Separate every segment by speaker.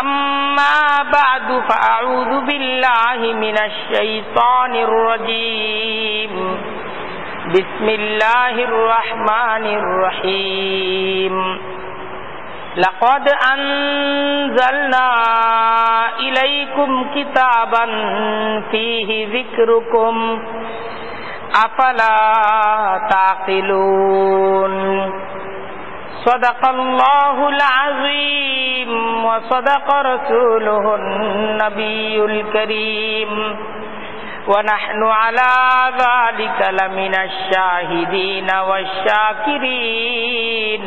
Speaker 1: أما بعد فأعوذ بالله من الشيطان الرجيم بسم الله الرحمن الرحيم لقد أنزلنا إليكم كتابا فيه ذكركم أفلا تعقلون صدق الله العظيم وصدق رسوله النبي الكريم ونحن على ذلك لمن الشاهدين والشاكرين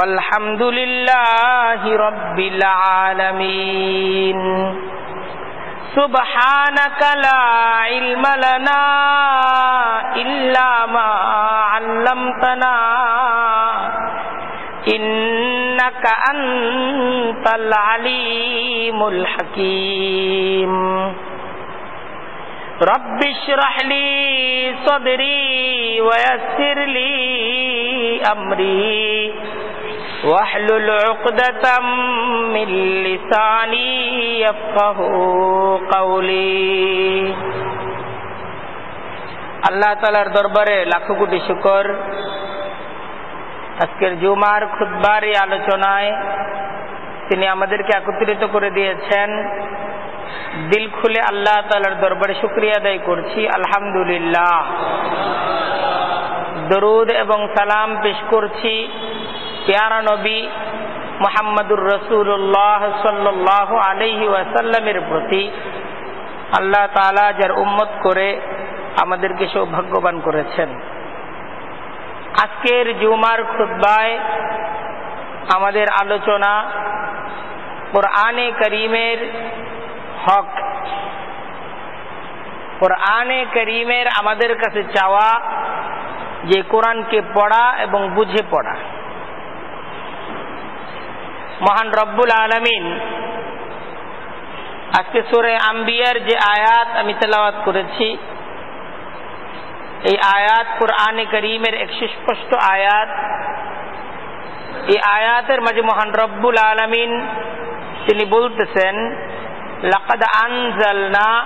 Speaker 1: والحمد لله رب العالمين سبحانك لا علم لنا إلا ما علمتنا إنك أنت العليم الحكيم رب اشرح لي صدري ويسر لي أمري واحلل عقدة من لساني يفقه قولي আল্লাহ তালার দরবারে লাখো কোটি শুকর আজকের জুমার খুদ্বার এই আলোচনায় তিনি আমাদেরকে একত্রিত করে দিয়েছেন। দিল খুলে আল্লাহ তালার দরবারে শুক্রিয়া আদায় করছি। আলহামদুলিল্লাহ। দরুদ এবং সালাম পেশ করছি পেয়ারা নবী মোহাম্মদুর রসুল্লাহ সাল্লাহ আলহি ওয়াসাল্লামের প্রতি। আল্লাহ তালা যার উম্মত করে আমাদেরকে সৌভাগ্যবান করেছেন। আজকের জুমার খুদ্বায় আমাদের আলোচনা কোরআনে করিমের হক। কোরআনে করিমের আমাদের কাছে চাওয়া যে কোরআনকে পড়া এবং বুঝে পড়া। মহান রব্বুল আলমিন আজকে সোরে আম্বিয়ার যে আয়াত আমি তেলাওয়াত করেছি এই আয়াত কোরআনে করিমের এক সুস্পষ্ট আয়াত। এই আয়াতের মাঝে মহান রব্বুল আলমিন তিনি বলতেছেন, লাকাদ আনজালনা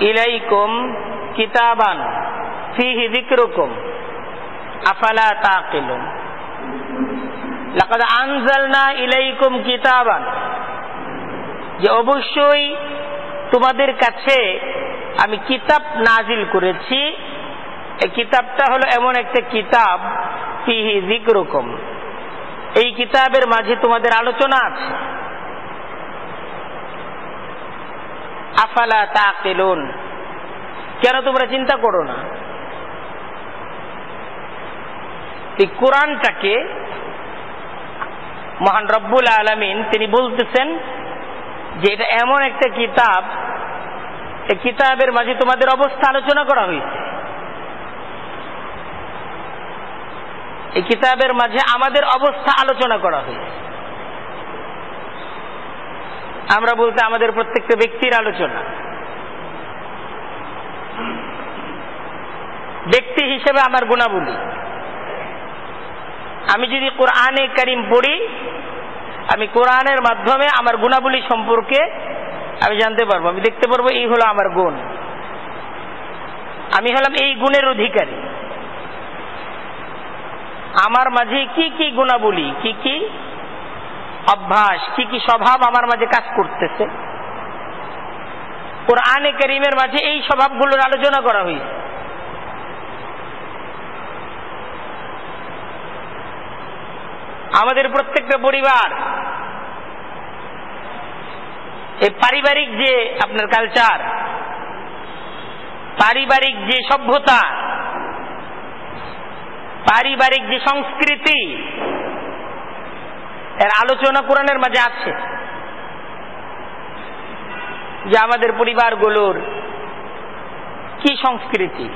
Speaker 1: ইলাইকুম কিতাবান ফিহি যিকরুকুম, আফালা তাকিলুন? লাকাদ আনজালনা ইলাইকুম কিতাবান। যে অবশ্যই তোমাদের কাছে আমি কিতাব নাজিল করেছি এই কিতাবটা হলো এমন একটা কিতাব যিকরুকুম। এই কিতাবের মাঝে তোমাদের আলোচনা আছে। আফালা তাকিলুন। কেন তোমরা চিন্তা করো না? এই কোরআনটাকে মহান রব্বুল আলমিন তিনি বলতেছেন যে এটা এমন একটা কিতাব, এই কিতাবের মাঝে তোমাদের অবস্থা আলোচনা করা হয়েছে। এই কিতাবের মাঝে আমাদের অবস্থা আলোচনা করা হয়েছে আমরা বলতে আমাদের প্রত্যেকটা ব্যক্তির আলোচনা। ব্যক্তি হিসেবে আমার গুণাবলী। আমি যদি কোরআনে করিম পড়ি, আমি কোরআনের মাধ্যমে আমার গুণাবলী সম্পর্কে আমি জানতে পারব। আমি দেখতে পারব এই হলো আমার গুণ। আমি হলাম এই গুণের অধিকারী। আমার মাঝে কি কি গুণাবলী, কি কি অভ্যাস, কি কি স্বভাব আমার মাঝে কাজ করতেছে? ওর আনে করিমের মাঝে এই স্বভাবগুলোর আলোচনা করা হয়েছে। আমাদের প্রত্যেকটা পরিবার, এই পারিবারিক যে আপনার কালচার পারিবারিক যে সভ্যতা পারিবারিক যে সংস্কৃতি, এর আলোচনা কোরআনের মাঝে আছে। যে আমাদের পরিবারগুলোর কি সংস্কৃতি?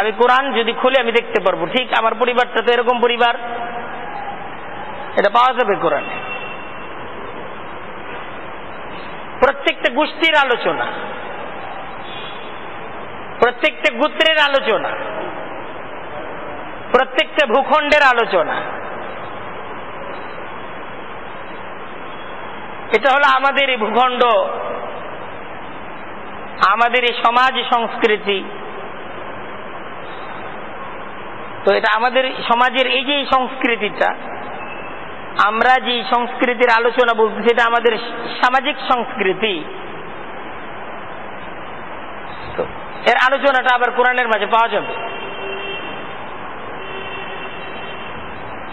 Speaker 1: আমি কোরআন যদি খুলে আমি দেখতে পারব। ঠিক আমার পরিবারটা তো এরকম পরিবার। এটা পাওয়া যাবে কোরআনে। প্রত্যেকটা গোষ্ঠীর আলোচনা, প্রত্যেকটা গোত্রের আলোচনা। প্রত্যেকটা ভূখণ্ডের আলোচনা। এটা হলো আমাদের ভূখণ্ড, আমাদের এই সমাজ সংস্কৃতি। তো এটা আমাদের সমাজের এই যে সংস্কৃতিটা, আমরা যে সংস্কৃতির আলোচনা বলতেছি, এটা আমাদের সামাজিক সংস্কৃতি। এর আলোচনাটা আবার কোরআনের মাঝে পাওয়া যাবে।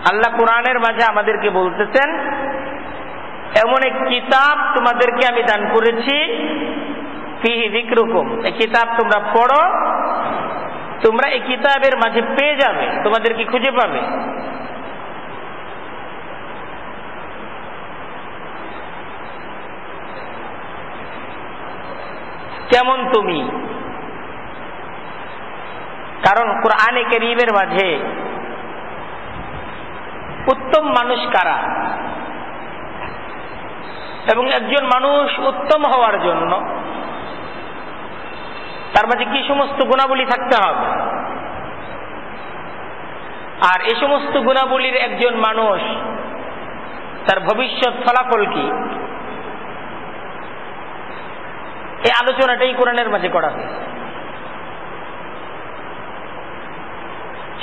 Speaker 1: আল্লাহ কোরআনের মাঝে আমাদেরকে বলতেছেন, এমন এক কিতাব তোমাদেরকে আমি দান করেছি এই কিতাব তোমরা পড়ো, তোমরা এই কিতাবের মাঝে পেয়ে যাবে তোমাদেরকে খুঁজে পাবে? কেমন তুমি? কারণ কোরআনে করিমের মাঝে উত্তম মানুষ কারা? এবং একজন মানুষ উত্তম হওয়ার জন্য তার মাঝে কি সমস্ত গুণাবলী থাকতে হবে? আর এই সমস্ত গুণাবলীর একজন মানুষ তার ভবিষ্যৎ ফলাফল কি? এই আলোচনাটাই কোরআনের মাঝে করা হয়েছে।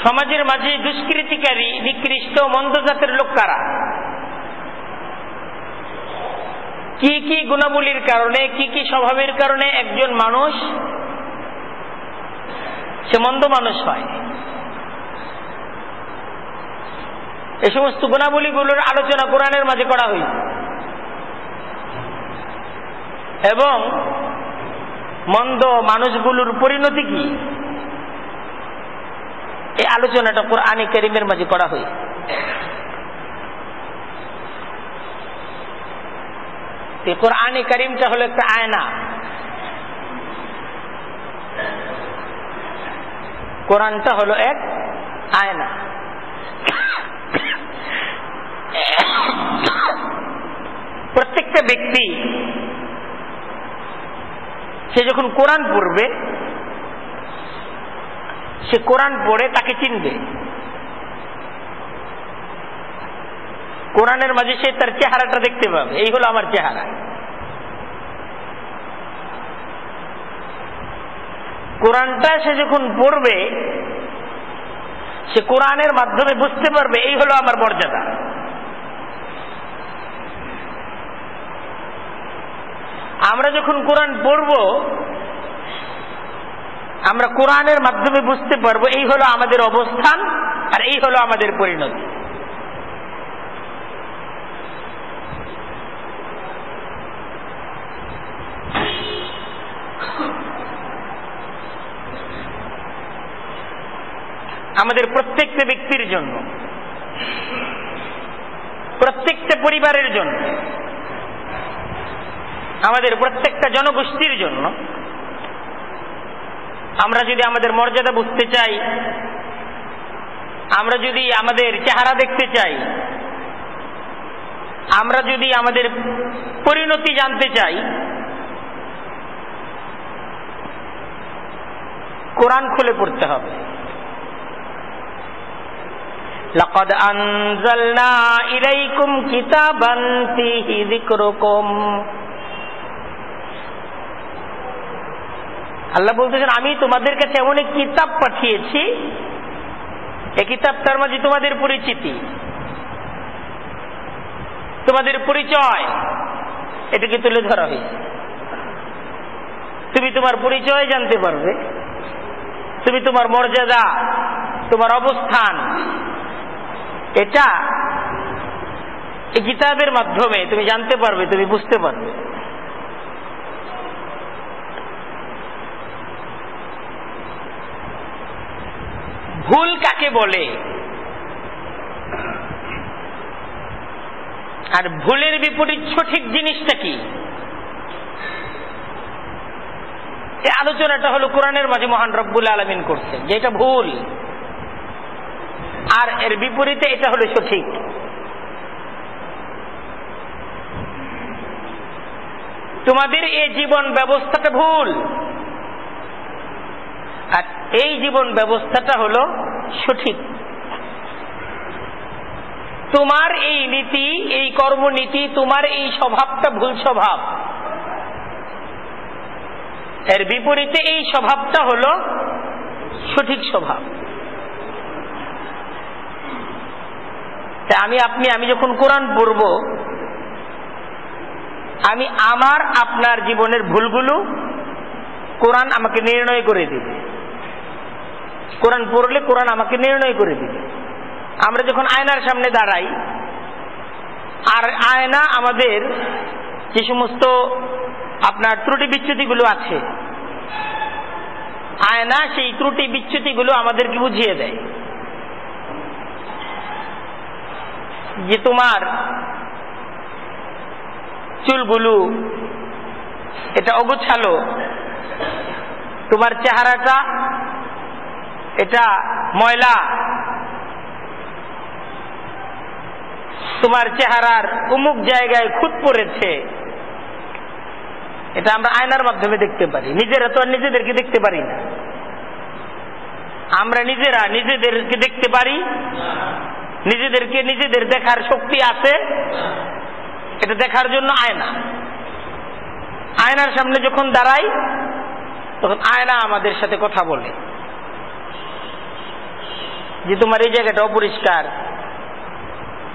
Speaker 1: সমাজের মাঝে দুষ্কৃতিকারী, নিকৃষ্ট, মন্দ জাতের লোক কারা? কি কি গুণাবলীর কারণে, কি কি স্বভাবের কারণে একজন মানুষ সে মন্দ মানুষ হয়? এই সমস্ত গুণাবলীগুলোর আলোচনা কোরআনের মাঝে করা হয়েছে এবং মন্দ মানুষগুলোর পরিণতি কি? এই আলোচনাটা কোরআনে করিমের মাঝে করা হয়েছে। কোরআনে করিমটা হলো একটা আয়না। কোরআনটা হলো এক আয়না। প্রত্যেকটা ব্যক্তি, সে যখন কোরআন পড়বে সে কোরআন পড়ে তাকে চিনবে। কোরআনের মাঝে সে তার চেহারাটা দেখতে পাবে। এই হলো আমার চেহারা। কোরআনটা সে যখন পড়বে, সে কোরআনের মাধ্যমে বুঝতে পারবে, এই হলো আমার মর্যাদা। আমরা যখন কোরআন পড়ব আমরা কোরআনের মাধ্যমে বুঝতে পারব এই হলো আমাদের অবস্থান আর এই হলো আমাদের পরিণতি। আমাদের প্রত্যেকটা ব্যক্তির জন্য, প্রত্যেকটা পরিবারের জন্য, আমাদের প্রত্যেকটা জনগোষ্ঠীর জন্য আমরা যদি আমাদের মর্যাদা বুঝতে চাই আমরা যদি আমাদের চেহারা দেখতে চাই আমরা যদি আমাদের পরিণতি জানতে চাই কোরআন খুলে পড়তে হবে لقد أنزلنا إليكم كتابا فيه ذكركم আল্লাহ বলতেছেন, আমি তোমাদের কাছে এমন এক কিতাব পাঠিয়েছি। এই কিতাবটার মাঝে তোমাদের পরিচিতি, তোমাদের পরিচয়, এটাকে তুলে ধরা হয়েছে। তুমি তোমার পরিচয় জানতে পারবে। তুমি তোমার মর্যাদা, তোমার অবস্থান, এটা এই কিতাবের মাধ্যমে তুমি জানতে পারবে, তুমি বুঝতে পারবে। ভুল কাকে বলে? আর ভুলের বিপরীত সঠিক জিনিসটা কি? এই আলোচনাটা হলো কোরআনের মাঝে মহান রব্বুল আলমিন করছে, যে এটা ভুল। আর এর বিপরীতে এটা হলো সঠিক। তোমাদের এই জীবন ব্যবস্থাটা ভুল। এই জীবন ব্যবস্থাটা হলো সঠিক। তোমার এই নীতি, এই কর্মনীতি, তোমার এই স্বভাবটা ভুল স্বভাব। এর বিপরীতে এই স্বভাবটা হলো সঠিক স্বভাব। আমি, আপনি, আমি যখন কোরআন পড়ব, আমি আমার আপনার জীবনের ভুলগুলো কোরআন আমাকে নির্ণয় করে দিবে। কোরআন পড়লে কোরআন আমাকে নির্ণয় করে দিবে। আমরা যখন আয়নার সামনে দাঁড়াই, আর আয়না আমাদের যে সমস্ত আপনার ত্রুটি বিচ্যুতিগুলো আছে, আয়না সেই ত্রুটি বিচ্যুতিগুলো আমাদেরকে বুঝিয়ে দেয়। যে তোমার চুলগুলো এটা অগোছালো, তোমার চেহারাটা এটা ময়লা। তোমার চেহারার উমুক জায়গায় খুঁত পড়েছে। এটা আমরা আয়নার মাধ্যমে দেখতে পারি। নিজেরা তো আর নিজেদেরকে দেখতে পারি না। আমরা নিজেরা নিজেদেরকে দেখতে পারি। নিজেদেরকে নিজেদের দেখার শক্তি আছে। এটা দেখার জন্য আয়না। আয়নার সামনে যখন দাঁড়াই, তখন আয়না আমাদের সাথে কথা বলে। যে তোমার এই জায়গাটা অপরিষ্কার,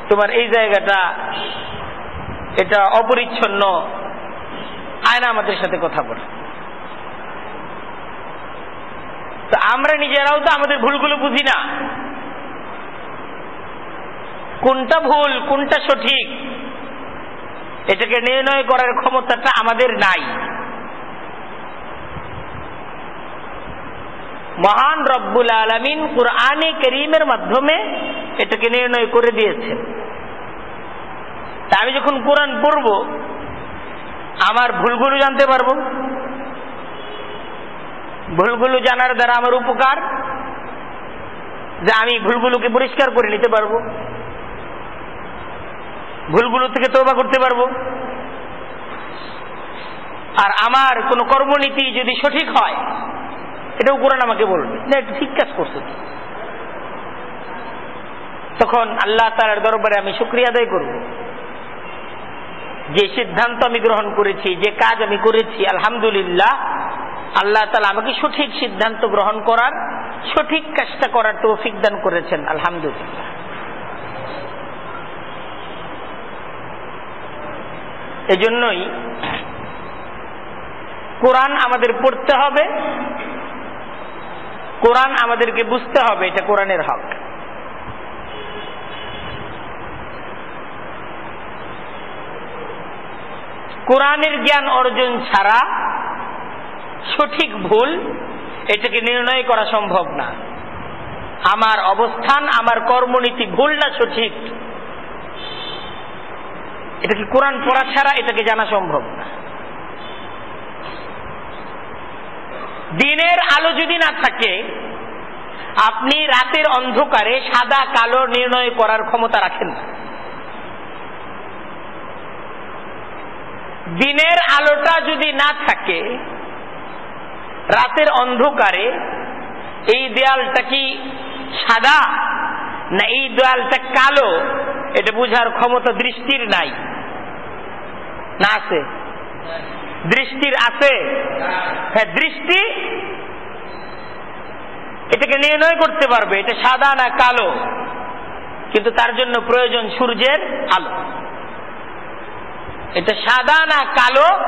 Speaker 1: তোমার এই জায়গাটা, এটা অপরিচ্ছন্ন, আয়না আমাদের সাথে কথা বলে। তো আমরা নিজেরাও তো আমাদের ভুলগুলো বুঝি না। কোনটা ভুল, কোনটা সঠিক, এটাকে নির্ণয় করার ক্ষমতাটা আমাদের নাই। মহান রব্বুল আলমিন কোরআনে করিমের মাধ্যমে এটাকে নির্ণয় করে দিয়েছেন। তা আমি যখন কোরআন পড়ব, আমার ভুলগুলো জানতে পারব। ভুলগুলো জানার দ্বারা আমার উপকার, যে আমি ভুলগুলোকে পরিষ্কার করে নিতে পারব। ভুলগুলো থেকে তোবা করতে পারব। আর আমার কোন কর্মনীতি যদি সঠিক হয় এটাও কোরআন আমাকে বলবে। না এটা ঠিক কাজ করছ তখন আল্লাহ তালার দরবারে আমি শুক্রিয়া আদায় করব। যে সিদ্ধান্ত আমি গ্রহণ করেছি, যে কাজ আমি করেছি, আলহামদুলিল্লাহ, আল্লাহ তালা আমাকে সঠিক সিদ্ধান্ত গ্রহণ করার, সঠিক কাজটা করার তৌফিক দান করেছেন, আলহামদুলিল্লাহ। এজন্যই কোরআন আমাদের পড়তে হবে কোরআন আমাদেরকে বুঝতে হবে, এটা কোরআনের হক। কোরআনের জ্ঞান অর্জন ছাড়া সঠিক ভুল এটাকে নির্ণয় করা সম্ভব না। আমার অবস্থান, আমার কর্মনীতি ভুল না সঠিক? এটাকে কোরআন পড়া ছাড়া এটাকে জানা সম্ভব না? দিনের আলো যদি না থাকে, আপনি রাতের অন্ধকারে সাদা কালো নির্ণয় করার ক্ষমতা রাখেন দিনের আলোটা যদি না থাকে, রাতের অন্ধকারে এই দেয়ালটা কি সাদা না এই দেয়ালটা কালো? এটা বুঝার ক্ষমতা দৃষ্টির নাই। না আছে? দৃষ্টির আছে। হ্যাঁ দৃষ্টি এটাকে নির্ণয় করতে পারবে। এটা সাদা না কালো? কিন্তু তার জন্য প্রয়োজন সূর্যের আলো। এটা সাদা না কালো?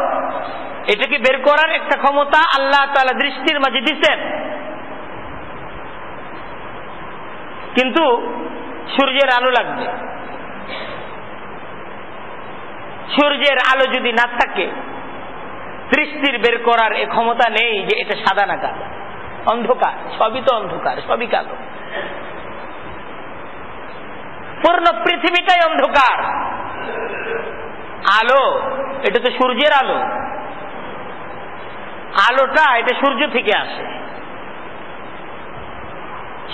Speaker 1: এটাকে বের করার একটা ক্ষমতা আল্লাহ তালা দৃষ্টির মাঝে দিচ্ছেন কিন্তু সূর্যের আলো লাগবে। সূর্যের আলো যদি না থাকে দৃষ্টির বের করার এ ক্ষমতা নেই যে এটা সাদা না কালো। অন্ধকার, সবই তো অন্ধকার, সবই কালো। পূর্ণ পৃথিবীটাই অন্ধকার। আলো, এটা তো সূর্যের আলো। আলোটা, এটা সূর্য থেকে আসে।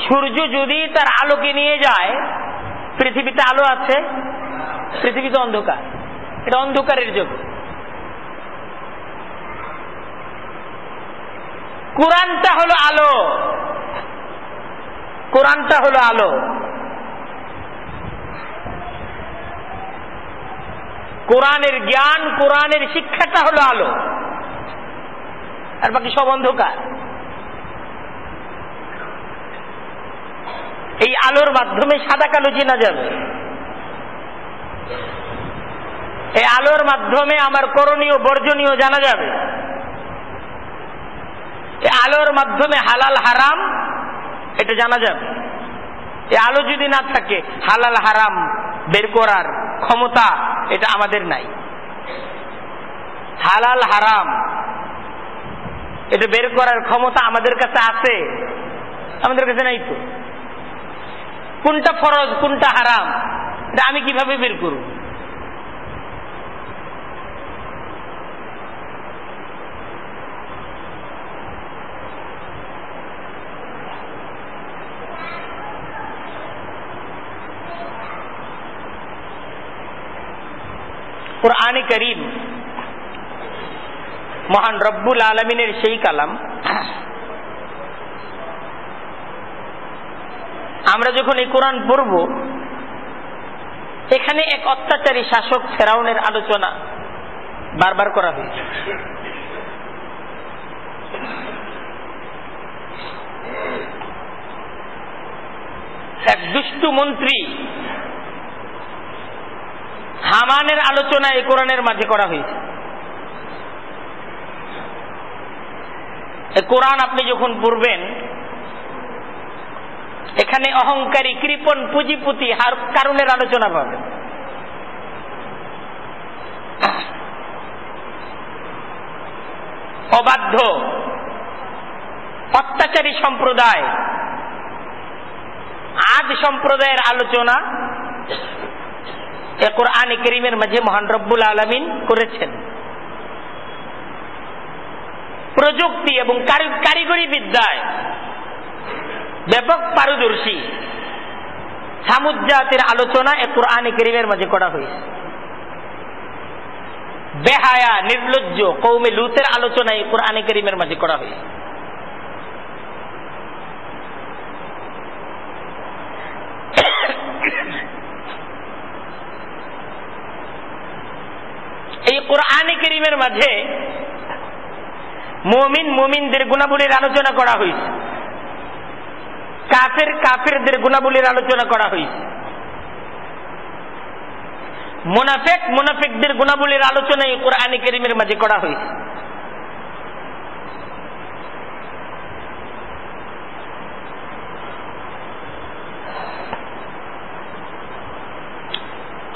Speaker 1: সূর্য যদি তার আলোকে নিয়ে যায়, পৃথিবীতে আলো আছে পৃথিবীতে অন্ধকার। এটা অন্ধকারের জগৎ। কোরআনটা হলো আলো। কোরআনটা হলো আলো। কোরআনের জ্ঞান, কোরআনের শিক্ষাটা হলো আলো। আর বাকি সব অন্ধকার। এই আলোর মাধ্যমে সাদা কালো চেনা যাবে। এই আলোর মাধ্যমে আমার করণীয়, বর্জনীয় জানা যাবে। আলোর মাধ্যমে হালাল হারাম, এটা জানা যাবে। এই আলো যদি না থাকে, হালাল হারাম, বের করার ক্ষমতা এটা আমাদের নাই। হালাল হারাম, এটা বের করার ক্ষমতা আমাদের কাছে আছে, আমাদের কাছে নাই তো। কোনটা ফরজ, কোনটা হারাম, এটা আমি কীভাবে বের করব? কোরআনে করিম। মহান রব্বুল আলমিনের সেই কালাম। আমরা যখন এই কোরআন পড়ব, এখানে এক অত্যাচারী শাসক ফেরাউনের আলোচনা বারবার করা হয়েছে। এক দুষ্টু মন্ত্রী হামানের আলোচনা এই কোরআনের মাঝে করা হয়েছে। কোরআন আপনি যখন পড়বেন, এখানে অহংকারী কৃপন পুঁজিপুতি হার কারণের আলোচনা পাবেন। অবাধ্য, অত্যাচারী সম্প্রদায়, আদ সম্প্রদায়ের আলোচনা এ কোরআন করিমের মাঝে মহান রব্বুল আলমিন করেছেন। প্রযুক্তি এবং কারিগরি বিদ্যায় ব্যাপক পারদর্শী সামুজাতের আলোচনা এ কোরআন করিমের মাঝে করা হয়েছে। বেহায়া, নির্লজ্জ কৌমে লুতের আলোচনা এই কোরআন করিমের মাঝে করা হয়েছে এই কোরআন করিমের মাঝে মমিন মমিনদের গুণাবলীর আলোচনা করা হয়েছে। কাফের কাফেরদের গুণাবলীর আলোচনা করা হয়েছে। মোনাফেক মোনাফেকদের গুণাবলীর আলোচনা এই কোরআন করিমের মাঝে করা হয়েছে।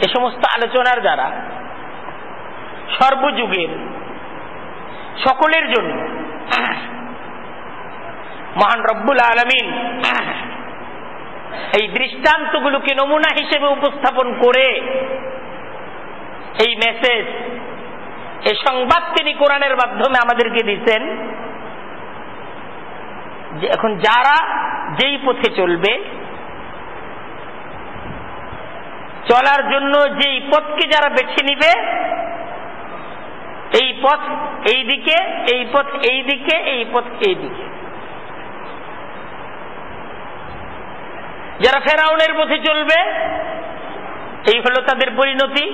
Speaker 1: এ সমস্ত আলোচনার দ্বারা সর্বযুগের, সকলের জন্য। মহান রব্বুল আলমিন এই দৃষ্টান্তগুলোকে নমুনা হিসেবে উপস্থাপন করে এই মেসেজ এই সংবাদ তিনি কোরআনের মাধ্যমে আমাদেরকে দিচ্ছেন এখন যারা যেই পথে চলবে, চলার জন্য যেই পথকে যারা বেছে নিবে এই পথ এই দিকে এই পথ এই দিকে এই পথ এই দিকে যারা ফেরাউনের পথে চলবে, এই হলো তাদের পরিণতি।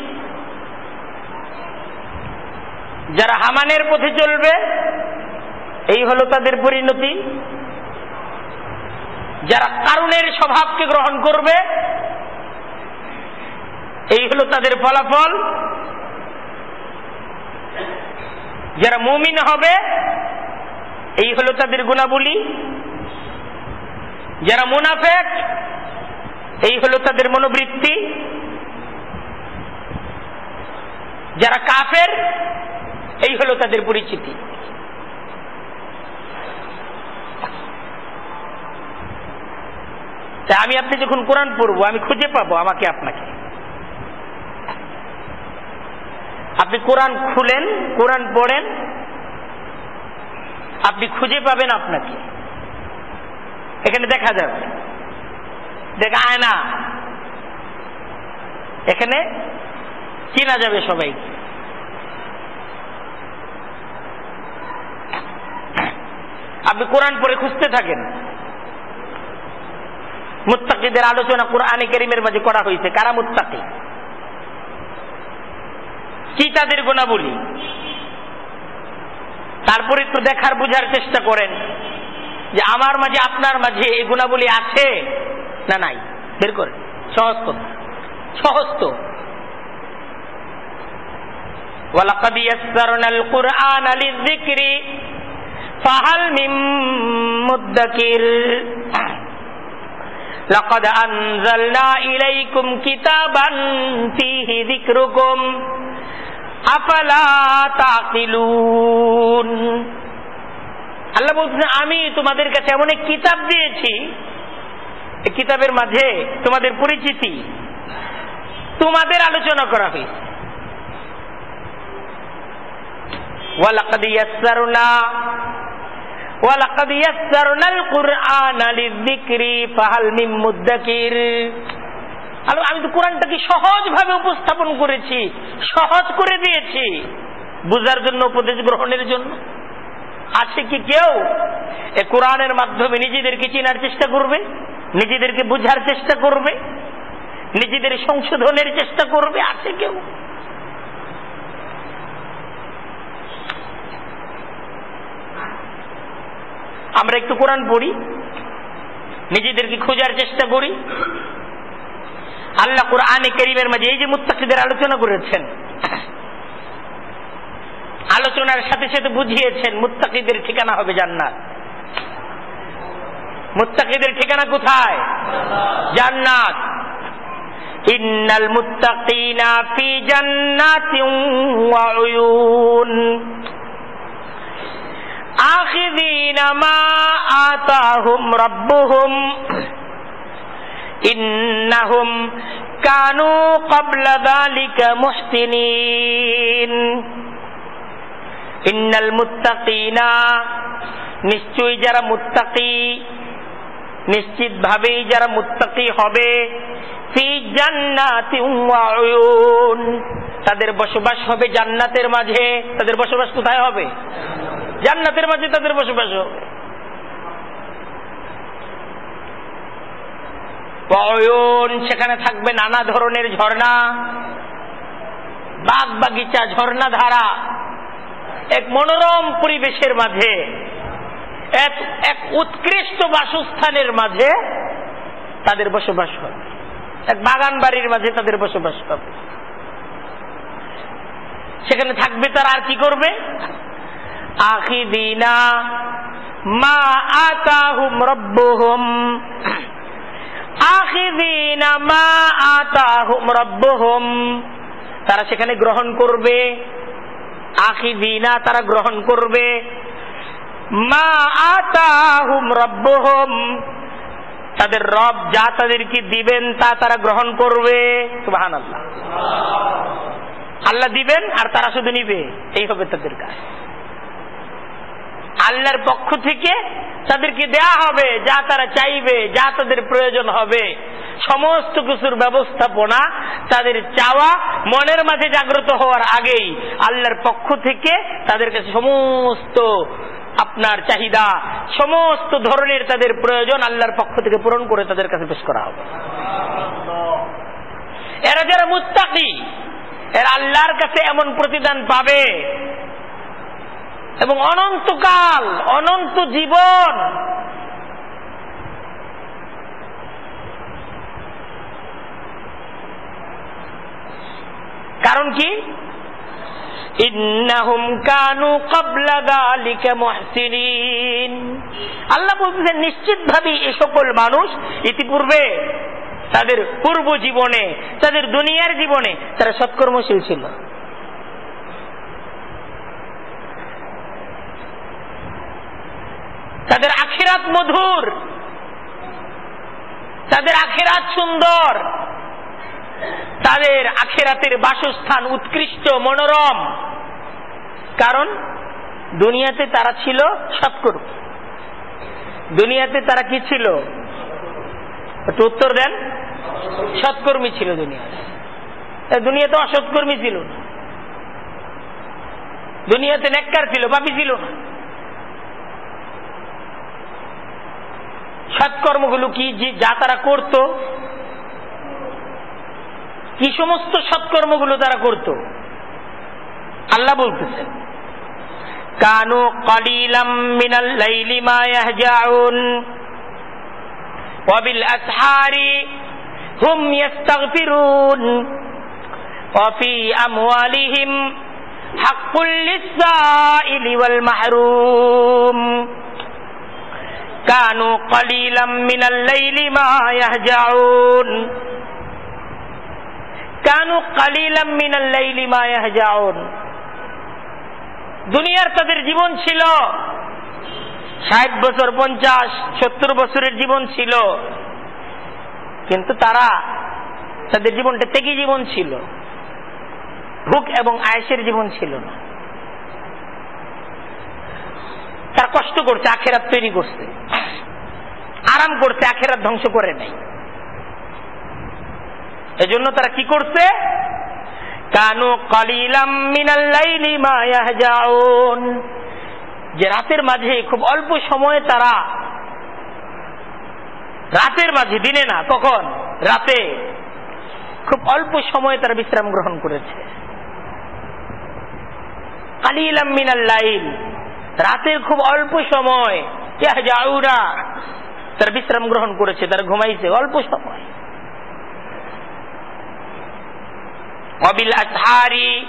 Speaker 1: যারা হামানের পথে চলবে, এই হলো তাদের পরিণতি। যারা কারণের স্বভাবকে গ্রহণ করবে, এই হলো তাদের ফলাফল। যারা মুমিন হবে, এই হলো তাদের গুণাবলী। যারা মুনাফেক, এই হলো তাদের মনোবৃত্তি। যারা কাফের, এই হলো তাদের পরিচিতি। আমি আপনি যখন কোরআন পড়ব, আমি খুঁজে পাবো আমাকে আপনাকে। আপনি কোরআন খুলেন, কোরআন পড়েন, আপনি খুঁজে পাবেন আপনাকে। এখানে দেখা যাবে। দেখা আয় না এখানে চিনা যাবে সবাই। আপনি কোরআন পড়ে খুঁজতে থাকেন। মুত্তাকিদের আলোচনা কোরআনে কেরিমের মাঝে করা হয়েছে। কারা মুত্তাকি? কি তাদের গুণাবলী তারপর একটু দেখার বুঝার চেষ্টা করেন যে আমার মাঝে আপনার মাঝে এই গুণাবলী আছে না নাই বের করেন সহজ তো সহজ তো ولقد يسرنا القرآن للذكر فهل من مدكر لقد أنزلنا إليكم كتابا فيه ذكركم أفلا تعقلون আল্লাহ বলছেন আমি তোমাদের কাছে এমন এক কিতাব দিয়েছি এই কিতাবের মাঝে তোমাদের পরিচিতি তোমাদের আলোচনা করা হয়েছে ওয়ালাকাদ ইয়াসসারনা ওয়ালাকাদ ইয়াসসারনাল কুরআনা লিযিকরি ফাহাল মিন মুদ্দাকির আলো আমি তো কোরআনটাকে সহজ ভাবে উপস্থাপন করেছি, সহজ করে দিয়েছি বুঝার জন্য, উপদেশ গ্রহণের জন্য। আছে কি কেউ এ কোরআনের মাধ্যমে নিজেদেরকে চেনার চেষ্টা করবে, নিজেদেরকে বুঝার চেষ্টা করবে, নিজেদের সংশোধনের চেষ্টা করবে? আছে কেউ? আমরা একটু কোরআন পড়ি, নিজেদেরকে খোঁজার চেষ্টা করি আল্লাহ কোরআনে করিমের মাঝে এই যে মুত্তাকিদের আলোচনা করেছেন, আলোচনার সাথে সাথে বুঝিয়েছেন মুত্তাকিদের ঠিকানা হবে জান্নাত। মুত্তাকিদের ঠিকানা কোথায়? জান্নাত। ইন্নাল মুত্তাকিনা ফি জান্নাতিন ওয়া উয়ুন। আখিযিনা মা আতাহুম রাব্বুহুম। ইন্নাহুম কানু ক্বাবলা যালিকা মুহসিনিন। ইন্নাল মুত্তাকিনা, নিশ্চয়ই যারা মুত্তাকি নিশ্চিত ভাবেই যারা মুত্তাকি হবে, ফি জান্নাতি উয়ায়ুন তাদের বসবাস হবে জান্নাতের মাঝে। তাদের বসবাস কোথায় হবে? জান্নাতের মাঝে তাদের বসবাস হবে। সেখানে থাকবে নানা ধরনের ঝর্ণা বাগ বাগিচা ঝর্ণা ধারা এক মনোরম পরিবেশের মাঝে, এক এক উৎকৃষ্ট বাসস্থানের মাঝে তাদের বসবাস হবে। এক বাগান বাড়ির মাঝে তাদের বসবাস হবে। সেখানে থাকবে তারা আর কি করবে? রব্বুহুম আখিদিনা মা আতাহুম রব্বুহুম। তারা সেখানে গ্রহণ করবে। আখিদিনা তারা গ্রহণ করবে। তাদের রব যা তাদেরকে দিবেন তা তারা গ্রহণ করবে। সুবহানাল্লাহ। আল্লাহ দিবেন আর তারা শুধু নিবে। এই হবে তাদের কাজ। আল্লাহর পক্ষ থেকে তাদেরকে দেয়া হবে, যা তারা চাইবে, যা তাদের প্রয়োজন হবে। সমস্ত কিছুর ব্যবস্থাপনা তাদের চাওয়া, মনের মাঝে জাগ্রত হওয়ার আগেই আল্লাহর পক্ষ থেকে তাদের কাছে সমস্ত আপনার চাহিদা, সমস্ত ধরনের তাদের প্রয়োজন আল্লাহর পক্ষ থেকে পূরণ করে তাদের কাছে পেশ করা হবে। এরা যারা মুত্তাকি, এরা আল্লাহর কাছে এমন প্রতিদান পাবে। এবং অনন্তকাল, অনন্ত জীবন। কারণ কি? ইন্নাহুম কানু মুহসিনিন। আল্লাহ বলতেছেন, নিশ্চিতভাবে এই সকল মানুষ ইতিপূর্বে তাদের পূর্ব জীবনে তাদের দুনিয়ার জীবনে তারা সৎকর্মশীল ছিল তাদের আখেরাত মধুর। তাদের আখেরাত সুন্দর। তাদের আখেরাতের বাসস্থান উৎকৃষ্ট, মনোরম। কারণ দুনিয়াতে তারা ছিল সৎকর্মী। দুনিয়াতে তারা কি ছিল? একটু উত্তর দেন। সৎকর্মী ছিল দুনিয়াতে। দুনিয়াতে অসৎকর্মী ছিল না। দুনিয়াতে নেককার ছিল পাপি ছিল না। সৎকর্মগুলো কি যা তারা করত? কি সমস্ত সৎকর্মগুলো তারা করত? আল্লাহ বলতেছেন কানু কলিলাম মিনাল মাহরুম। কানু কলিলাম মিনাল লাইলি মা ইয়াহজাউন। কানু কালিলাম মিনাল লাইলি মা ইয়াহজাউন। দুনিয়ার তাদের জীবন ছিল ষাট বছর, পঞ্চাশ, সত্তর বছরের জীবন ছিল। কিন্তু তারা তাদের জীবনটা তেগি জীবন ছিল। ভুক এবং আয়েসের জীবন ছিল না। তার কষ্ট করছে, আখেরাত তৈরি করছে। আরাম করছে, আখেরাত ধ্বংস করে নাই। এজন্য তারা কি করছে? কানু কলিলাম যে রাতের মাঝে খুব অল্প সময়ে তারা রাতের মাঝে, দিনে না, কখন? রাতে খুব অল্প সময়ে তারা বিশ্রাম গ্রহণ করেছে। কালিলাম মিনাল্লাইল রাতের খুব অল্প সময়, ইয়াহজাউনা। তারা বিশ্রাম গ্রহণ করেছে, তারা ঘুমাইছে, অল্প সময়। অবিল আজহারি,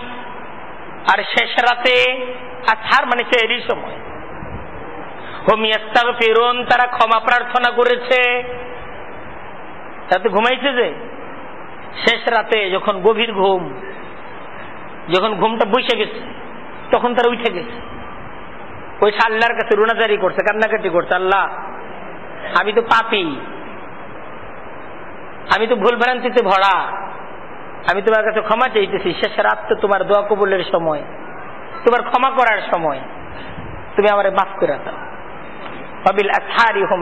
Speaker 1: আর শেষ রাতে আজহার মানে সেহরির সময়। হোমিয়াস্তাগ ফেরুন তারা ক্ষমা প্রার্থনা করেছে। রাতে ঘুমাইছে যে। শেষ রাতে যখন গভীর ঘুম, যখন ঘুমটা বসে গেছে, তখন তারা উঠে গেছে। ওই আল্লাহর কাছে রুনাজারি করছে, কান্নাকাটি করছে, আল্লাহ আমি তো পাপি আমি তো ভুল ভ্রান্তিতে ভরা আমি তোমার কাছে ক্ষমা চাইতেছি শেষ রাত তো তোমার দোয়া কবুলের সময় তোমার ক্ষমা করার সময় তুমি আমার মাফ করে দাও অবিল আছারি হোম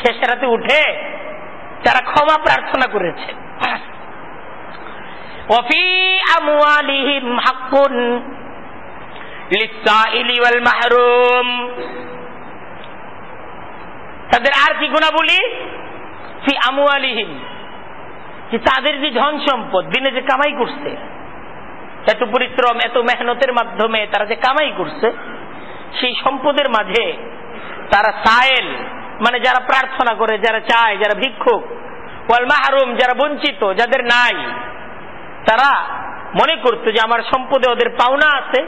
Speaker 1: শেষ রাতে উঠে তারা ক্ষমা প্রার্থনা করেছে وفي أموالهم حق للسائل والمحروم তাদের আর কি গুণাবলী? ফি যে তাদের যে ধন সম্পদ, দিনে যে কামাই করছে, এত পরিশ্রম, এত মেহনতের মাধ্যমে তারা যে কামাই করছে, সেই সম্পদের মাঝে তারা সায়েল মানে যারা প্রার্থনা করে, যারা চায়, যারা ভিক্ষুক মাহরুম, যারা বঞ্চিত, যাদের নাই, তারা মনে করতো যে আমার সম্পদে ওদের পাওনা আছে,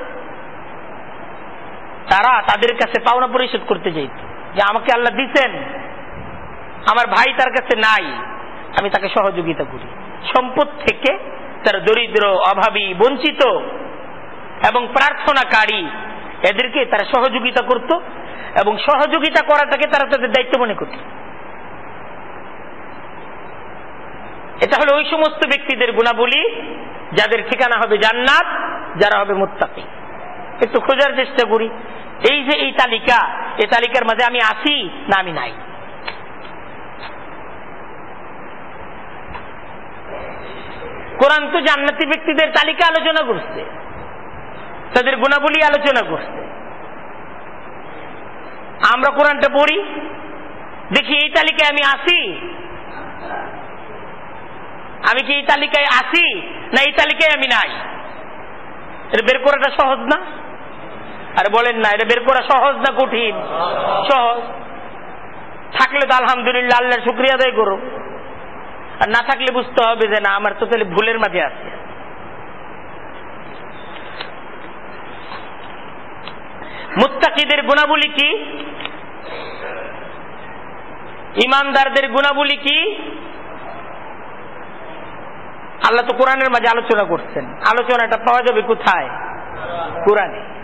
Speaker 1: তারা তাদের কাছে পাওনা পরিশোধ করতে যেত যে আমাকে আল্লাহ দিচ্ছেন আমার ভাই তার কাছে নাই, আমি তাকে সহযোগিতা করি। সম্পদ থেকে তারা দরিদ্র, অভাবী, বঞ্চিত এবং প্রার্থনাকারী, এদেরকে তারা সহযোগিতা করত এবং সহযোগিতা করাটাকে তারা তাদের দায়িত্ব মনে করত। এটা হলো ওই সমস্ত ব্যক্তিদের গুণাবলী, যাদের ঠিকানা হবে জান্নাত, যারা হবে মুত্তাকি। একটু খোঁজার চেষ্টা করি। এই যে এই তালিকা, এই তালিকার মাঝে আমি আছি না আমি নাই। কোরআন তো জান্নাতি ব্যক্তিদের তালিকা আলোচনা করছে, তাদের গুণাবলী আলোচনা করছে। আমরা কোরআনটা পড়ি, দেখি এই তালিকায় আমি আসি আমি কি এই তালিকায় আসি না এই তালিকায় আমি নাই? এটা বের করাটা সহজ না? আরে বলেন না, এটা বের করা সহজ না কঠিন? সহজ। থাকলে তো আলহামদুলিল্লাহ আল্লাহ শুক্রিয়া আদায় করো আর না থাকলে বুঝতে হবে যে না, আমার তো তাহলে ভুলের মাঝে আছে। মুত্তাকিদের গুণাবলী কি? ইমানদারদের গুণাবলী কি? আল্লাহ তো কোরআনের মাঝে আলোচনা করছেন। আলোচনাটা পাওয়া যাবে কোথায়? কোরআনে।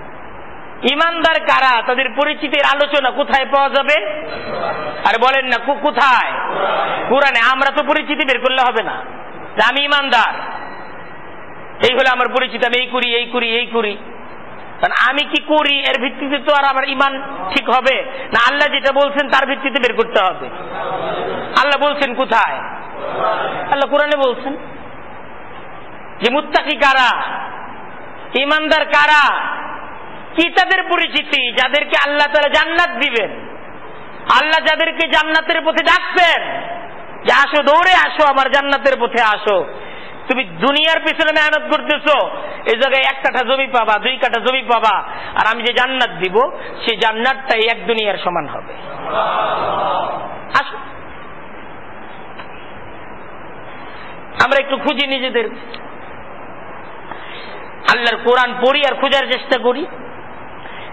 Speaker 1: ইমানদার কারা? তাদের পরিচিতির আলোচনা কোথায় পাওয়া যাবে? আর বলেন না কোথায়? কোরআনে আমরা তো পরিচিতি বের করলে হবে না। আমি ইমানদার। এই হলো আমার পরিচিতি, আমি এই করি এই করি এই করি। কারণ আমি কি করি, এর ভিত্তিতে তো আর আমার ইমান ঠিক হবে? না, আল্লাহ যেটা বলছেন তার ভিত্তিতে বের করতে হবে। আল্লাহ বলছেন কোথায়? আল্লাহ কোরআনে বলছেন। যে মুত্তাকি কারা? ইমানদার কারা? কি তাদের পরিচিতি? যাদেরকে আল্লাহ তারা জান্নাত দিবেন। আল্লাহ যাদেরকে জান্নাতের পথে ডাকছেন, যে আসো দৌড়ে আসো, আমার জান্নাতের পথে আসো। তুমি দুনিয়ার পিছনে মেহনত করতেছো, এই জায়গায় এক কাঠা জমি পাবা, দুই কাঠা জমি পাবা, আর আমি যে জান্নাত দিব, সেই জান্নাতটাই এক দুনিয়ার সমান হবে। আসো। আমরা একটু খুঁজি নিজেদের। আল্লাহর কোরআন পড়ি আর খোঁজার চেষ্টা করি।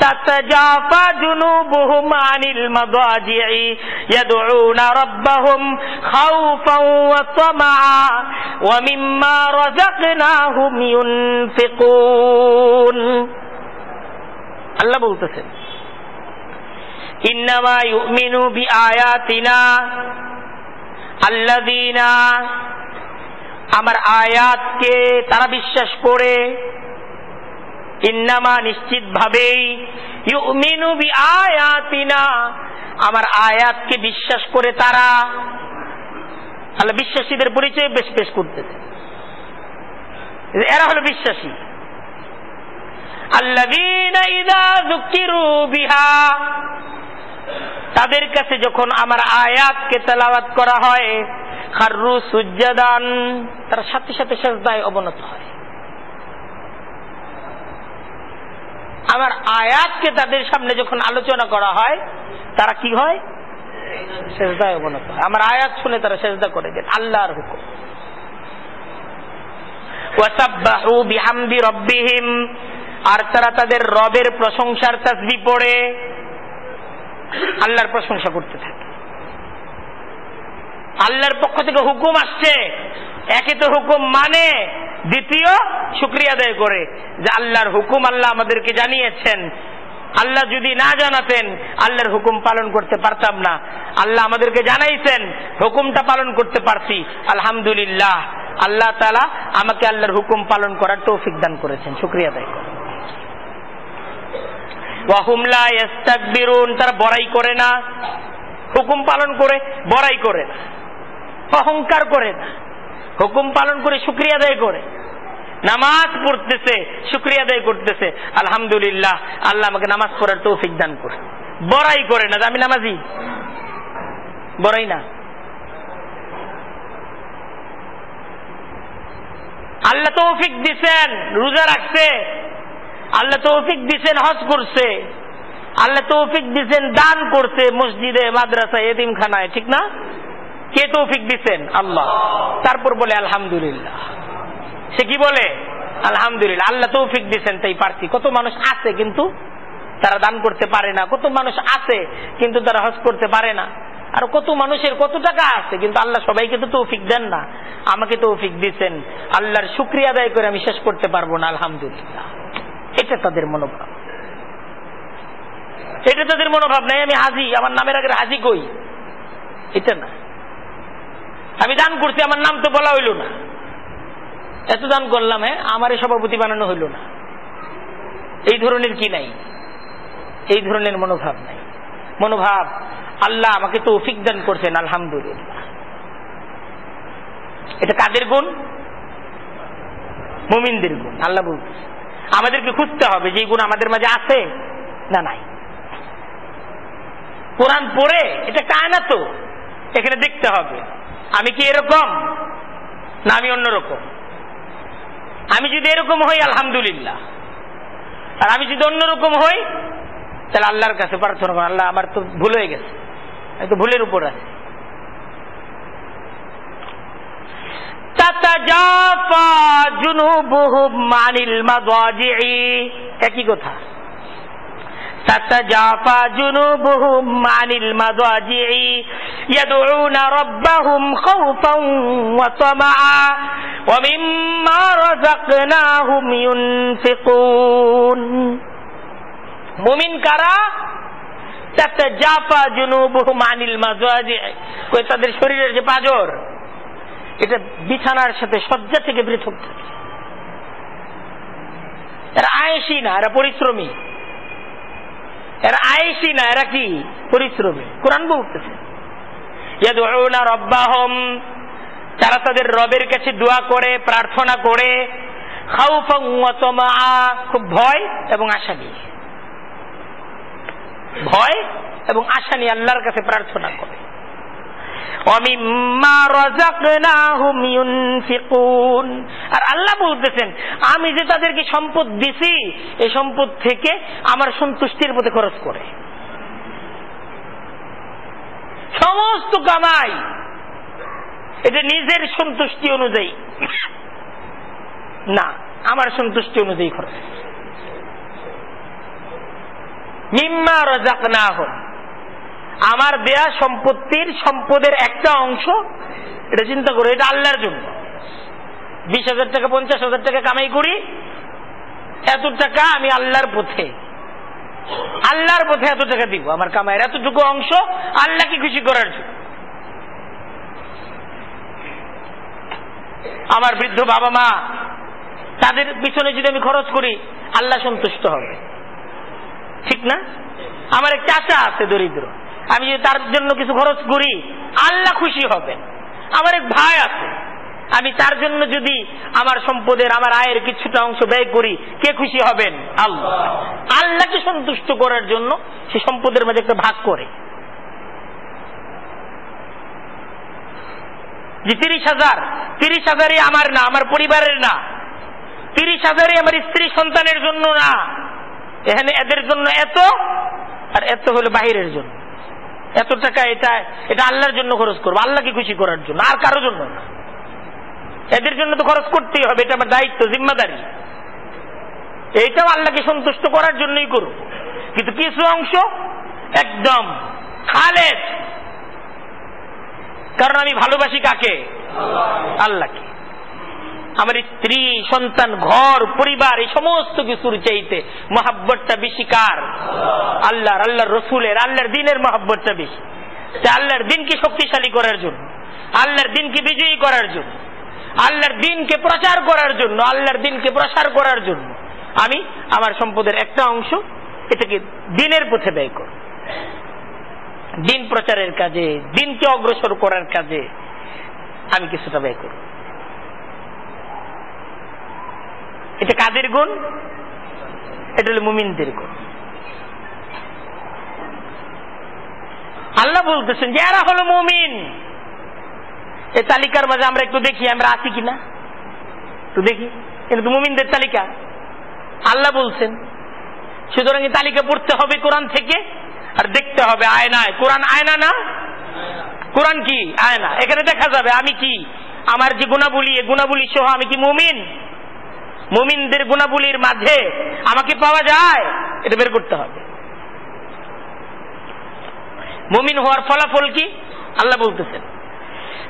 Speaker 1: تتجافى جنوبهم عن المضاجع يدعون ربهم خوفا وطمعا ومما رزقناهم ينفقون আল্লাহ বলতেছেন ইন্নামা ইউমিনু বিআয়াতিনা আল্লাযীনা আমার আয়াতকে তারা বিশ্বাস করে ইন্নামা নিশ্চিত ভাবেই বিআয়াতিনা। আমার আয়াতকে বিশ্বাস করে তারা আল্লাহ বিশ্বাসীদের পরিচয় বেশ পেশ করতেছে। এরা হলো বিশ্বাসী। তাদের কাছে যখন আমার আয়াতকে তেলাওয়াত করা হয় তারা সাথে সাথে অবনত হয়। আমার আয়াতকে তাদের সামনে যখন আলোচনা করা হয়, তারা কি হয়? সেজদায় অবনত হয়। আমার আয়াত শুনে তারা সেজদা করে দেন। আল্লাহর হুকুম। আর তারা তাদের রবের প্রশংসার তাসবি পড়ে। আল্লাহর প্রশংসা করতে থাকে। আল্লাহর পক্ষ থেকে হুকুম আসছে। একে তো হুকুম মানে দ্বিতীয় শুক্রিয়া আদায় করে যে আল্লাহর হুকুম আল্লাহ আমাদেরকে জানিয়েছেন। আল্লাহ যদি না জানাতেন, আল্লাহর হুকুম পালন করতে পারতাম না। আল্লাহ আমাদেরকে জানাইছেন, হুকুমটা পালন করতে পারছি। আলহামদুলিল্লাহ, আল্লাহ তালা আমাকে আল্লাহর হুকুম পালন করার তৌফিক দান করেছেন। শুক্রিয়া আদায় করে ওয়াহুমলা ইস্তাকবিরুন তারা বড়াই করে না। হুকুম পালন করে, বড়াই করে না। অহংকার করে না। হুকুম পালন করে শুক্রিয়া আদায় করে। নামাজ পড়তেছে, শুক্রিয়া আদায় করতেছে। আলহামদুলিল্লাহ, আল্লাহ আমাকে নামাজ পড়ার তৌফিক দান করে। বড়াই করে না আমি নামাজি। বড়াই না। আল্লাহ তৌফিক দিছেন, রোজা রাখছে। আল্লাহ তৌফিক দিছেন, হজ করছে। আল্লাহ তৌফিক দিছেন, দান করছে, মসজিদে মাদ্রাসা এতিমখানায়, ঠিক না? কে তৌফিক দিছেন? আল্লাহ। তারপর বলে, আলহামদুলিল্লাহ। সে কি বলে? আলহামদুলিল্লাহ। আল্লাহ তৌফিক দিছেন, তাই পারছি। কত মানুষ আছে কিন্তু তারা দান করতে পারে না। কত মানুষ আছে কিন্তু তারা হজ করতে পারে না। আর কত মানুষের কত টাকা আছে কিন্তু আল্লাহ সবাইকে তো তৌফিক দেন না। আমাকে তৌফিক দিচ্ছেন আল্লাহর শুক্রিয়া আদায় করে আমি শেষ করতে পারব না, আলহামদুলিল্লাহ। এটা তাদের মনোভাব। এটা তাদের মনোভাব নাই, আমি হাজি, আমার নামের আগে হাজি কই? এটা না। আমি দান করছি, আমার নাম তো বলা হইল না। এত দান করলাম হ্যাঁ? আমার সভাপতি বানানো হইল না। এই ধরনের কি নাই? এই ধরনের মনোভাব নাই। মনোভাব, আল্লাহ আমাকে তো তৌফিক দান করছেন, আলহামদুলিল্লাহ। এটা কাদের গুণ? মুমিনদের গুণ, আল্লাহ বলতেছে আমাদেরকে খুঁজতে হবে যে গুণ আমাদের মাঝে আছে না নাই। কোরআন পড়ে, এটা কায়না তো এখানে দেখতে হবে। আমি কি এরকম? না, আমি অন্যরকম। আমি যদি এরকম হই, আলহামদুলিল্লাহ। আর আমি যদি অন্যরকম হই, তাহলে আল্লাহর কাছে প্রার্থনা করো আল্লাহ, আমার তো ভুল হয়ে গেছে। আমি তো ভুলের উপর আছে। একই কথা। تتجافى جنوبهم عن المضاجع يدعون ربهم خوفا وطمعا ومما رزقناهم ينفقون মুমিন কারা তাতাজাফা জুনুবুহুম আনিল মাদাজি'i কই তাদের শরীরের যে পাজর এটা বিছানার সাথে শয্যা থেকে পৃথক থাকে এরা আয়েসি না এরা পরিশ্রমী এরা আয়েসি না, এরা কি? কোরআন বলতেছে। রব্বাহম, তারা তাদের রবের কাছে দোয়া করে, প্রার্থনা করে খুব ভয় এবং আশা নিয়ে। ভয় এবং আশা নিয়ে আল্লাহর কাছে প্রার্থনা করে। আর আল্লাহ বলতেছেন, আমি যে তাদেরকে সম্পদ দিছি এই সম্পদ থেকে আমার সন্তুষ্টির মধ্যে খরচ করে। সমস্ত কামাই, এটা নিজের সন্তুষ্টি অনুযায়ী। না, আমার সন্তুষ্টি অনুযায়ী খরচ। নিম্মা রজাক না হন আমার দেয়া সম্পত্তির সম্পদের একটা অংশ, এটা চিন্তা করো, এটা আল্লাহর জন্য। বিশ হাজার টাকা, পঞ্চাশ হাজার টাকা কামাই করি, এত টাকা আমি আল্লাহর পথে। আল্লাহর পথে এত টাকা দিব, আমার কামাইয়ের এতটুকু অংশ আল্লাহকে খুশি করার জন্য। আমার বৃদ্ধ বাবা মা, তাদের পিছনে যদি আমি খরচ করি, আল্লাহ সন্তুষ্ট হবে। ঠিক না? আমার এক চাচা আছে দরিদ্র। আমি যদি তার জন্য কিছু খরচ করি, আল্লাহ খুশি হবেন। আমার এক ভাই আছে। আমি তার জন্য যদি আমার সম্পদের, আমার আয়ের কিছুটা অংশ ব্যয় করি, কে খুশি হবেন? আল্লাহ। আল্লাহকে সন্তুষ্ট করার জন্য সে সম্পদের মাঝে একটা ভাগ করে। যে তিরিশ হাজার, তিরিশ হাজারই আমার না, আমার পরিবারের না। তিরিশ হাজারই আমার স্ত্রী সন্তানের জন্য না। এখানে এদের জন্য এত, আর এত হলো বাহিরের জন্য। এত টাকা এটা এটা আল্লাহর জন্য খরচ করব। আল্লাহকে খুশি করার জন্য, আর কারোর জন্য না। এদের জন্য তো খরচ করতেই হবে, এটা আমার দায়িত্ব, জিম্মাদারি। এইটাও আল্লাহকে সন্তুষ্ট করার জন্যই করব। কিন্তু কিছু অংশ একদম খালেদ কারণ আমি ভালোবাসি কাকে? আল্লাহকে। আমার স্ত্রী, সন্তান, ঘর, পরিবার, এই সমস্ত কিছুর চাইতে মহাব্বতটা বেশি কার? আল্লাহর আল্লাহর রসুলের, আল্লাহর দিনের মহাব্বতটা বেশি। আল্লাহর দিনকে শক্তিশালী করার জন্য, আল্লাহর দিনকে বিজয়ী করার জন্য, আল্লাহর দিনকে প্রচার করার জন্য, আল্লাহর দিনকে প্রসার করার জন্য, আমি আমার সম্পদের একটা অংশ এটাকে দিনের পথে ব্যয় করব। দিন প্রচারের কাজে, দিনকে অগ্রসর করার কাজে আমি কিছুটা ব্যয় করব। এটা কাদের গুণ? এটা হলো মুমিনদের গুণ। আল্লাহ বলতেছেন যে, এরা হলো মুমিন। এই তালিকার মাঝে আমরা একটু দেখি, আমরা আছি কিনা? একটু দেখি। এটা তো মুমিনদের তালিকা। আল্লাহ বলছেন, সুতরাং এই তালিকা পড়তে হবে কোরআন থেকে, আর দেখতে হবে আয়নায়। কোরআন আয়না না? কোরআন কি? আয়না। এখানে দেখা যাবে, আমি কি? আমার যে গুণাবলী, এ গুণাবলী সহ আমি কি মুমিন? মুমিনদের গুণাবলীর মাঝে আমাকে পাওয়া যায়, এটা বের করতে হবে। মুমিন হওয়ার ফলাফল কি? আল্লাহ বলতেছেন,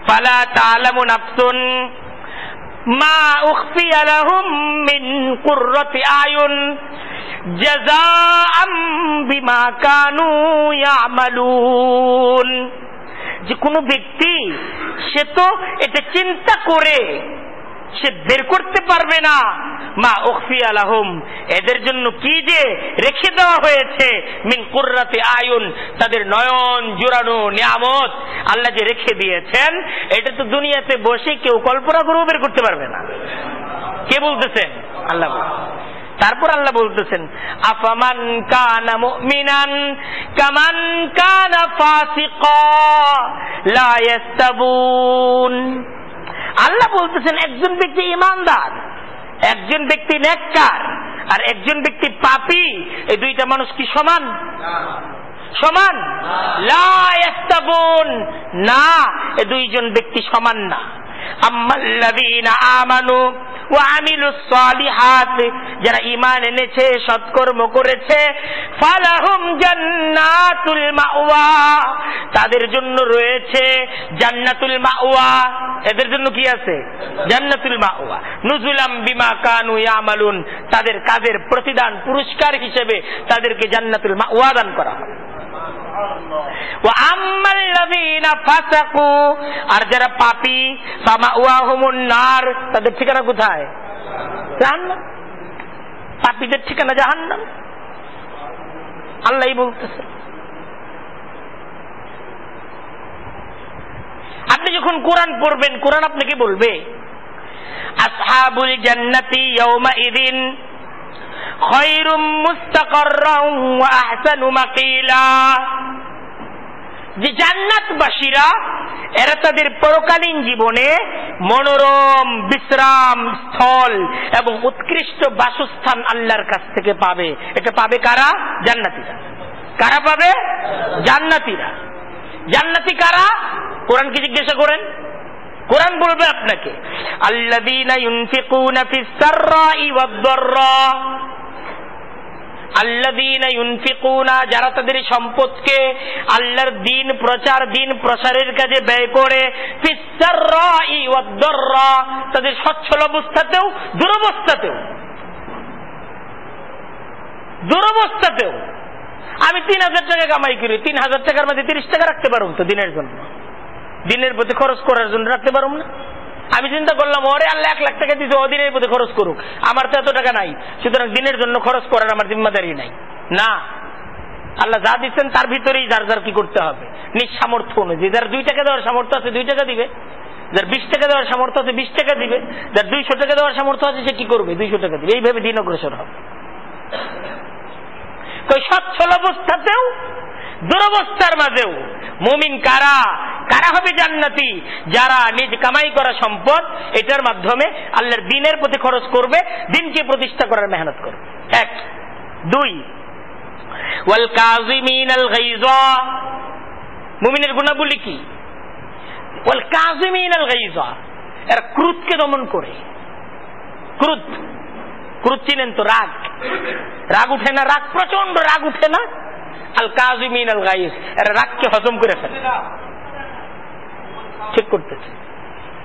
Speaker 1: ফালা তালামু নাফসুন মা উখফিয়া লাহুম মিন কুররাতি আয়ুন জাযাআম বিমা কানু ইয়ামালুন। যে কোনো ব্যক্তি, সে তো এটা চিন্তা করে সে বের করতে পারবে না। মা ওখফি আলাহম এদের জন্য কি যে রেখে দেওয়া হয়েছে। মিন কুর্রাতে আয়ুন। তাদের নয়ন, জোরানো নিয়ামত আল্লাহ যে রেখে দিয়েছেন, এটা তো দুনিয়াতে বসে কেউ কল্পনা করেও বের করতে পারবে না। কে বলতেছেন? আল্লাহ তারপর আল্লাহ বলতেছেন, আফামান কানা মুমিনান কামান কানা ফাসিকা, লা ইয়াস্তাবুন। আল্লাহ বলতেছেন একজন ব্যক্তি ইমানদার একজন ব্যক্তি নেককার আর একজন ব্যক্তি পাপি এই দুইটা মানুষ কি সমান? সমান? না এ দুইজন ব্যক্তি সমান না। যারা ঈমান এনেছে, সৎকর্ম করেছে তাদের জন্য রয়েছে জান্নাতুল মাওয়া। এদের জন্য কি আছে? জান্নাতুল মাওয়া। নুজুলাম বিমা কানু ইয়ামালুন, তাদের কাজের প্রতিদান পুরস্কার হিসেবে তাদেরকে জান্নাতুল মাওয়া দান করা হবে আর যারা পাপি নার, তাদের ঠিকানা কোথায়? জাহান্নাম। পাপীদের ঠিকানা জাহান্নাম। আল্লাহ বলতেছে। আপনি যখন কোরআন পড়বেন, কোরআন আপনাকে বলবে? আসহাবুল জান্নাতি ইদিন খৈরুম মুস্তাকররাও ওয়া আহসানু মাকিলা। যে জান্নাতবাসীরা, এরা তাদের পরকালীন জীবনে মনোরম, বিশ্রাম, স্থল এবং উৎকৃষ্ট বাসস্থান আল্লাহর কাছ থেকে পাবে। এটা পাবে কারা? জান্নাতিরা। কারা পাবে? জান্নাতিরা। জান্নাতি কারা? কোরআনকে জিজ্ঞাসা করেন। কোরআন বলবে আপনাকে, আল্লাযীনা ইউনফিকুনা ফিস ইউনফিকুনা যারা তাদের সম্পদকে আল্লাহর দিন প্রচার, দিন প্রসারের কাজে ব্যয় করে তাদের সচ্ছল অবস্থাতেও, দুরবস্থাতেও। দুরবস্থাতেও। আমি তিন হাজার টাকা কামাই করি, তিন হাজার টাকার মধ্যে তিরিশ টাকা রাখতে পারুম তো দিনের জন্য। দিনের প্রতি খরচ করার জন্য রাখতে পারুম না। আমি চিন্তা করলাম, ওরে আল্লাহ, এক লাখ টাকা দিতে ও দিনের প্রতি খরচ করুক। আমার তো এত টাকা নাই। সুতরাং দিনের জন্য খরচ করার আমার জিম্মাদারি নাই। না। আল্লাহ যা দিচ্ছেন তার ভিতরেই যার যার কি করতে হবে। নিজ সামর্থ্য অনুযায়ী। যার দুই টাকা দেওয়ার সামর্থ্য আছে, দুই টাকা দিবে। যার বিশ টাকা দেওয়ার সামর্থ্য আছে, বিশ টাকা দিবে। যার দুইশো টাকা দেওয়ার সামর্থ্য আছে, সে কি করবে? দুইশো টাকা দিবে। এইভাবে দিন অগ্রসর হবে। সচ্ছল অবস্থাতেও দুরবস্থার মাঝেও। মুমিন কারা? কারা হবে জান্নাতি? যারা নিজ কামাই করা সম্পদ, এটার মাধ্যমে আল্লাহর দিনের প্রতি খরচ করবে, দিনকে প্রতিষ্ঠা করার মেহনত করবে। এক। দুই। ওয়াল কাজিমিন আল গাইজা মুমিনের গুণাবলী কি? ওয়াল কাজিমিন আল গাইজা এরা ক্রুদকে দমন করে। ক্রুদ। ক্রুদ চিনেন তো রাগ। রাগ উঠে না? রাগ প্রচণ্ড রাগ উঠে না? আল কাজিমিন আল গাইজ এরা রাগকে হজম করে ফেলে। ঠিক করতেছে।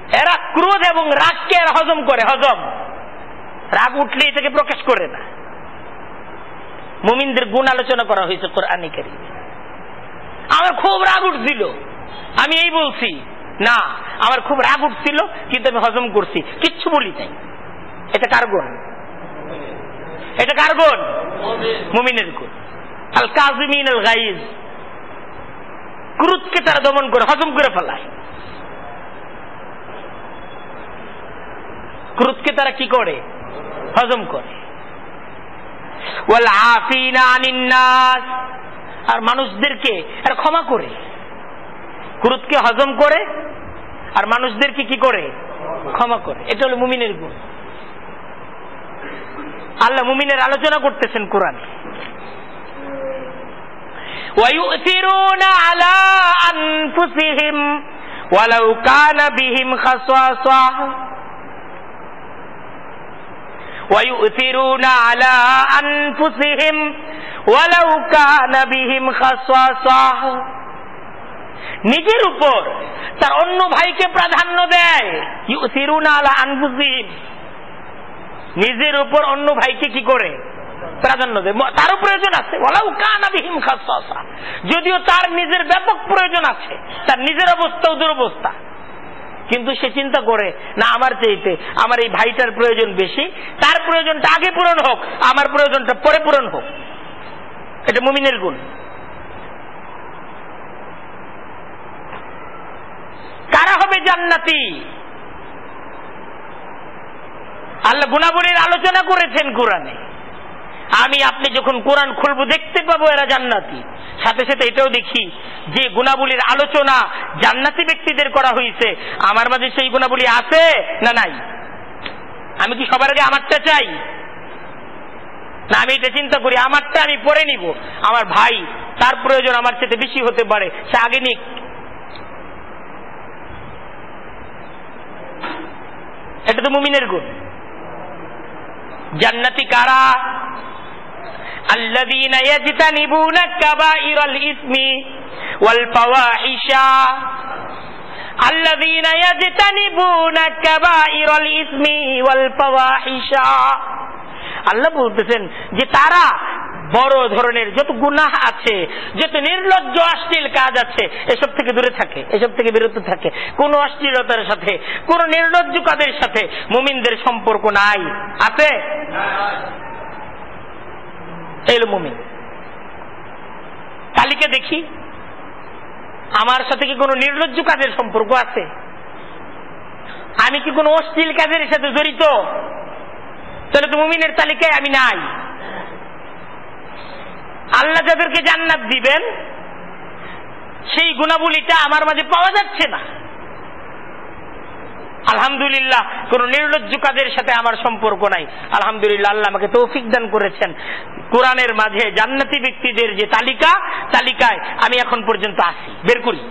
Speaker 1: এরা ক্রোধ এবং রাগকে এরা হজম করে, হজম। রাগ প্রকাশ করে না। মুমিনদের গুণ আলোচনা করা হয়েছে কোরআনে আমার খুব রাগ উঠছিল। আমি এই বলছি, না, আমার খুব রাগ উঠছিল, কিন্তু আমি হজম করছি। কিচ্ছু বলি নাই। এটা কার গুণ? এটা কার গুণ? মুমিনের গুণ। আল কাজিমিন আল গাইজ ক্রুদকে তারা দমন করে, হজম করে ফেলায়। ক্রুদকে তারা কি করে? হজম করে। আর মানুষদেরকে এরা ক্ষমা করে। ক্রুদকে হজম করে, আর মানুষদেরকে কি করে? ক্ষমা করে। এটা হলো মুমিনের গুণ। আল্লাহ মুমিনের আলোচনা করতেছেন কোরআনে। ويؤثرون على أنفسهم ولو كان بهم خصاصة ويؤثرون على أنفسهم ولو كان بهم خصاصة নিজের উপর তার অন্য ভাইকে প্রাধান্য দেয় ইউসিরুনা আলা আনফুসিহিম নিজের উপর অন্য ভাইকে কি করে প্রাধান্য দেয়। তারও প্রয়োজন আছে। ওলাউ কানাবিহীন খাসা যদিও তার নিজের ব্যাপক প্রয়োজন আছে, তার নিজের অবস্থা ও দুরবস্থা। কিন্তু সে চিন্তা করে, না, আমার চাইতে আমার এই ভাইটার প্রয়োজন বেশি, তার প্রয়োজনটা আগে পূরণ হোক, আমার প্রয়োজনটা পরে পূরণ হোক। এটা মুমিনের গুণ। কারা হবে জান্নাতি? আল্লাহ গুণাবলীর আলোচনা করেছেন কোরআনে। আমি আপনি যখন কোরআন খুলবো, দেখতে পাবো এরা জান্নাতি। সাথে সাথে এটাও দেখি যে গুণাবলীর আলোচনা জান্নাতি ব্যক্তিদের করা হয়েছে। আমার মাঝে সেই গুণাবলী আছে না নাই? আমি কি সবার আগে আমারটা চাই? না, আমি এটা চিন্তা করি, আমারটা আমি পরে নিব। আমার ভাই, তার প্রয়োজন আমার চেয়ে বেশি হতে পারে, সে আগে নিক। এটা তো মুমিনের গুণ। জান্নাতি কারা? الذين يجتنبون كبائر الإثم والفواحش الذين يجتنبون كبائر الإثم والفواحش আল্লাহ বলতেছেন যে তারা বড় ধরনের যত গুনাহ আছে যত নির্লজ্জ অশ্লীল কাজ আছে এসব থেকে দূরে থাকে এসব থেকে বিরত থাকে কোন অশ্লীলতার সাথে কোন নির্লজ্জ কাজের সাথে মুমিনদের সম্পর্ক নাই আছে মুমিন। তালিকা দেখি। আমার সাথে কি কোনো নির্লজ্জ কাজের সম্পর্ক আছে? আমি কি কোনো অশ্লীল কাজের সাথে জড়িত? তাহলে তো মুমিনের তালিকায় আমি নাই। আল্লাহ যাদেরকে জান্নাত দিবেন, সেই গুণাবলীটা আমার মাঝে পাওয়া যাচ্ছে না। আলহামদুলিল্লাহ কোন নির্লজ্জ কাজের সাথে আমার সম্পর্ক নাই আলহামদুলিল্লাহ আল্লাহ আমাকে তৌফিক দান করেছেন কোরআনের মাঝে জান্নাতি ব্যক্তিদের যে তালিকা তালিকায় আমি এখন পর্যন্ত আসি বের করি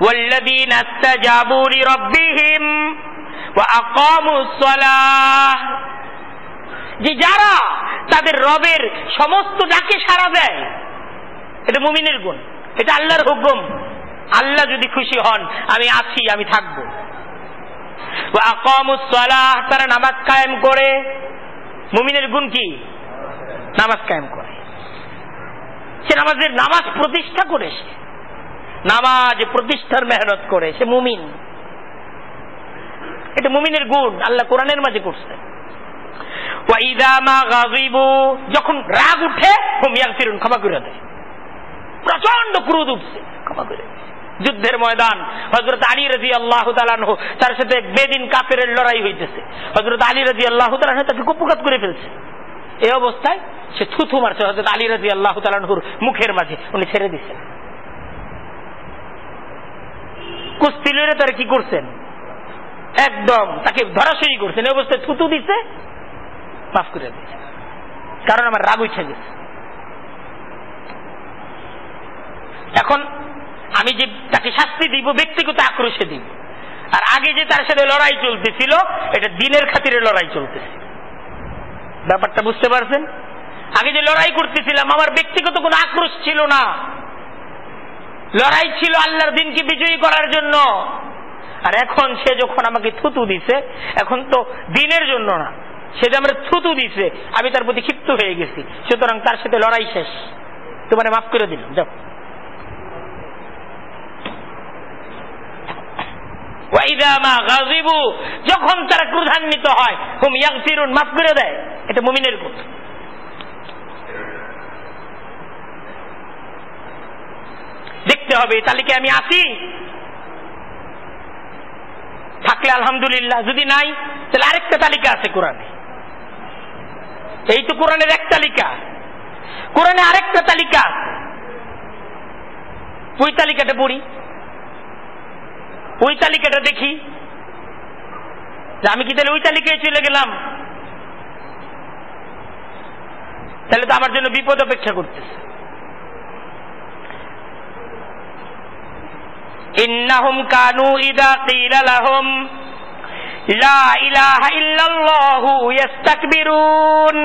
Speaker 1: والذين استجابوا لربهم وأقاموا الصلاة যে যারা তাদের রবের সমস্ত ডাকে সাড়া দেয় এটা মুমিনের গুণ এটা আল্লাহর হুকুম আল্লাহ যদি খুশি হন, আমি আছি, আমি থাকব। তারা নামাজ কায়েম করে। মুমিনের গুণ কি? নামাজ কায়েম করে। সে নামাজের নামাজ প্রতিষ্ঠা করে সে। নামাজ প্রতিষ্ঠার মেহনত করে, সে মুমিন। এটা মুমিনের গুণ, আল্লাহ কোরআনের মাঝে করছে। যখন রাগ উঠে ক্ষমা করে দেয়। প্রচণ্ড ক্রোধ উঠছে, ক্ষমা করে যুদ্ধের ময়দান। হজরত আলী রাজি আল্লাহ তার সাথে বেদিন কাফের লড়াই হইতেছে। হজরত আলী রাজি আল্লাহ তাকে কুপুকাত করে ফেলছে। এই অবস্থায় সে থুথু মারছে হজরত আলী রাজি আল্লাহ তালানহুর মুখের মাঝে, উনি ছেড়ে দিচ্ছেন। কুস্তি লড়ে তারা কি করছেন? একদম, তাকে ধরাশয়ী করছেন। এই অবস্থায় থুতু দিছে, মাফ করে দিচ্ছে কারণ আমার রাগ উঠে গেছে। এখন আমি যে তাকে শাস্তি দিব, ব্যক্তিগত আক্রোশে দিব। আর আগে যে তার সাথে লড়াই চলতেছিল, এটা দিনের খাতিরে লড়াই চলতেছে। ব্যাপারটা বুঝতে পারছেন? আগে যে লড়াই করতেছিলাম, আমার ব্যক্তিগত কোনো আক্রোশ ছিল না। লড়াই ছিল আল্লাহর দিনকে বিজয়ী করার জন্য। আর এখন সে যখন আমাকে থুতু দিছে, এখন তো দিনের জন্য না। সে যে আমার থুতু দিছে, আমি তার প্রতি ক্ষিপ্ত হয়ে গেছি। সুতরাং তার সাথে লড়াই শেষ। তোমার মাফ করে দিলাম, যাও। যখন তারা ক্রোধান্বিত হয়, হুম ইয়াগফিরুন, মাফ করে দেয়। এটা মুমিনের গুণ। দেখতে হবে তালিকায় আমি আসি থাকলে আলহামদুলিল্লাহ, যদি নাই, তাহলে আরেকটা তালিকা আছে কোরআনে। এই তো কোরআনের এক তালিকা। কোরআনে আরেকটা তালিকা ওই তালিকাটা পড়ি। ওই তালিকাটা দেখি আমি কি তাহলে ওই তালিকায় চলে গেলাম তাহলে তো আমার জন্য বিপদ অপেক্ষা করতেছে إنهم كانوا إذا قيل لهم لا إله إلا الله يستكبرون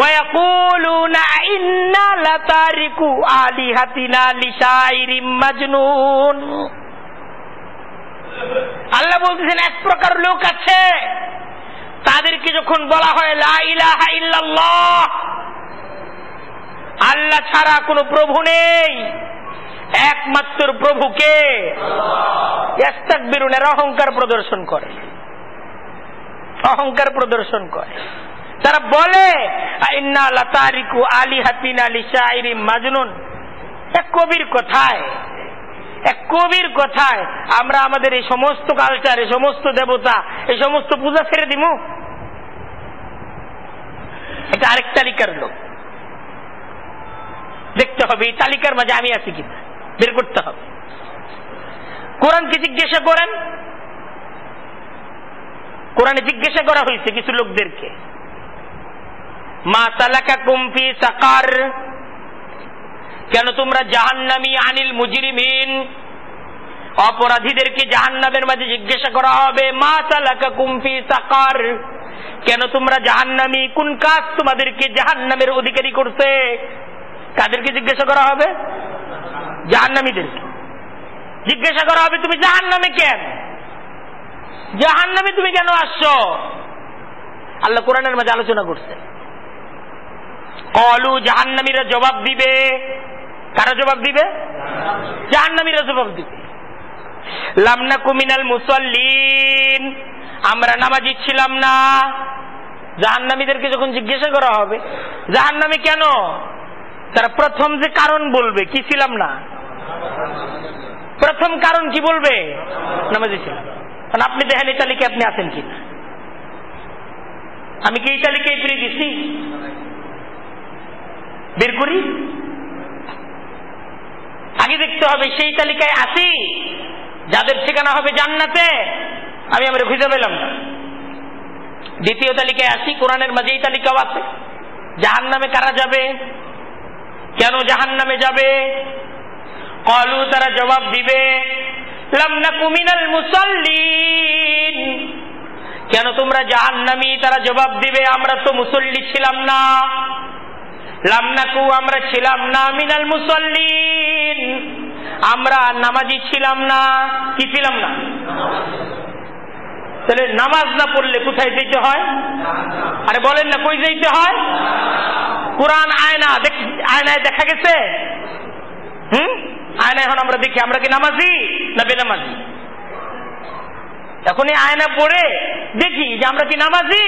Speaker 1: ويقولون إنا لتاركوا آلهتنا لشاعر مجنون আল্লাহ বলতেছেন এক প্রকার লোক আছে তাদেরকে যখন বলা হয় লা ইলাহা ইল্লাল্লাহ আল্লাহ ছাড়া কোনো প্রভু নেই একমাত্র প্রভুকে বেরুনের অহংকার প্রদর্শন করে। অহংকার প্রদর্শন করে। তারা বলে আলী হাতিন আলী শাহরি মাজনুন এক কবির কথায়? এক কবির কথায় আমরা আমাদের এই সমস্ত কালচার এই সমস্ত দেবতা, এই সমস্ত পূজা ছেড়ে দিব এটা আরেক তালিকার লোক। দেখতে হবে, এই তালিকার মাঝে আমি আছি কিনা? বের করতে হবে। কোরআনকে জিজ্ঞাসা করেন? কোরআনে জিজ্ঞাসা করা হয়েছে কিছু লোকদেরকে। মা তালাকা কুমফি সাকার। কেন তোমরা জাহান্নামি আনিল মুজরিমিন? অপরাধীদেরকে জাহান্নামের মাঝে জিজ্ঞাসা করা হবে, মা সালাকা কুমফি সাকার? কেন তোমরা জাহান্নামি? কোন কাজ তোমাদেরকে জাহান্নামের অধিকারী করছে? কাদেরকে জিজ্ঞাসা করা হবে? জাহান্নামীদেরকে জিজ্ঞাসা করা হবে, তুমি জাহান্নামে কেন? জাহান্নামে তুমি কেন আসছো? আল্লাহ কোরআনের মাঝে আলোচনা করছে। কলু, জাহান্নামীরা জবাব দিবে কারা জবাব দিবে? জাহান্নামীরা জবাব দিবে। লামনা কুমিনাল মুসল্লিন। আমরা নামাজি ছিলাম না। জাহান্নামীদেরকে যখন জিজ্ঞাসা করা হবে, জাহান্নামী কেন? তারা প্রথম যে কারণ বলবে, কি ছিলাম না? প্রথম কারণ কি বলবে? নামাজি ছিলাম। কারণ আপনি দেখেন এই তালিকায় আপনি আছেন কিনা আমি কি এই তালিকায় ফিরে গেছি? বের করি আগে দেখতে হবে সেই তালিকায় আসি যাদের ঠিকানা হবে জান্নাতে, আমি আমরা খুঁজে পেলাম না। দ্বিতীয় তালিকায় আসি কোরআনের মাঝে এই তালিকাও আছে। জাহান নামে কারা যাবে? কেন জাহান নামে যাবে? কলু তারা জবাব দিবে মুসল্লিন। কেন তোমরা জাহান নামি তারা জবাব দিবে, আমরা তো মুসল্লি ছিলাম না। লামনাকু আমরা ছিলাম না মিনাল মুসল্লিন। আমরা নামাজি ছিলাম না, কি ছিলাম না? তাহলে নামাজ না পড়লে কোথায় যেতে হয়? আরে বলেন না, কই যেতে হয়? কোরআন আয়না আয়নায় দেখা গেছে? হুম? আয়না এখন আমরা দেখি, আমরা কি নামাজি না বেনামাজি? এখন এই আয়না পড়ে দেখি যে আমরা কি নামাজি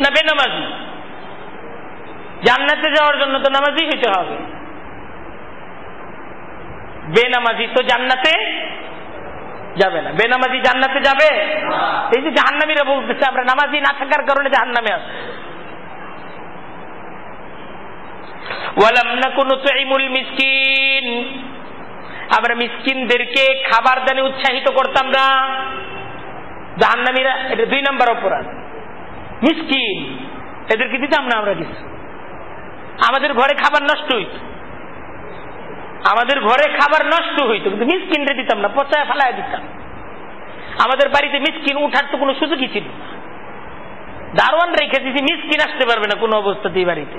Speaker 1: না বেনামাজি? জান্নাতে যাওয়ার জন্য তো নামাজি হইতে হবে। বেনামাজি তো জান্নাতে যাবে না। বেনামাজি জান্নাতে যাবে? এই যে জাহান্নামীরা বলতেছে আমরা নামাজি না থাকার কারণে জাহান্নামে আছে ওয়ালাম না কোন তুইমুল মিসকিন। আমরা মিসকিনদেরকে খাবার দানে উৎসাহিত করতাম না। জাহান্নামীরা এটা দুই নম্বর অপরাধ। মিসকিন এদেরকে দিতাম না আমরা কিছু। আমাদের ঘরে খাবার নষ্ট হইত। আমাদের ঘরে খাবার নষ্ট হইত, কিন্তু মিসকিনরে দিতাম না, পচায় ফেলায় দিতাম। আমাদের বাড়িতে মিসকিন উঠার তো কোনো সুযোগই ছিল না। দারোয়ান রেখে দিছি, মিসকিন আসতে পারবে না কোনো অবস্থাতেই বাড়িতে।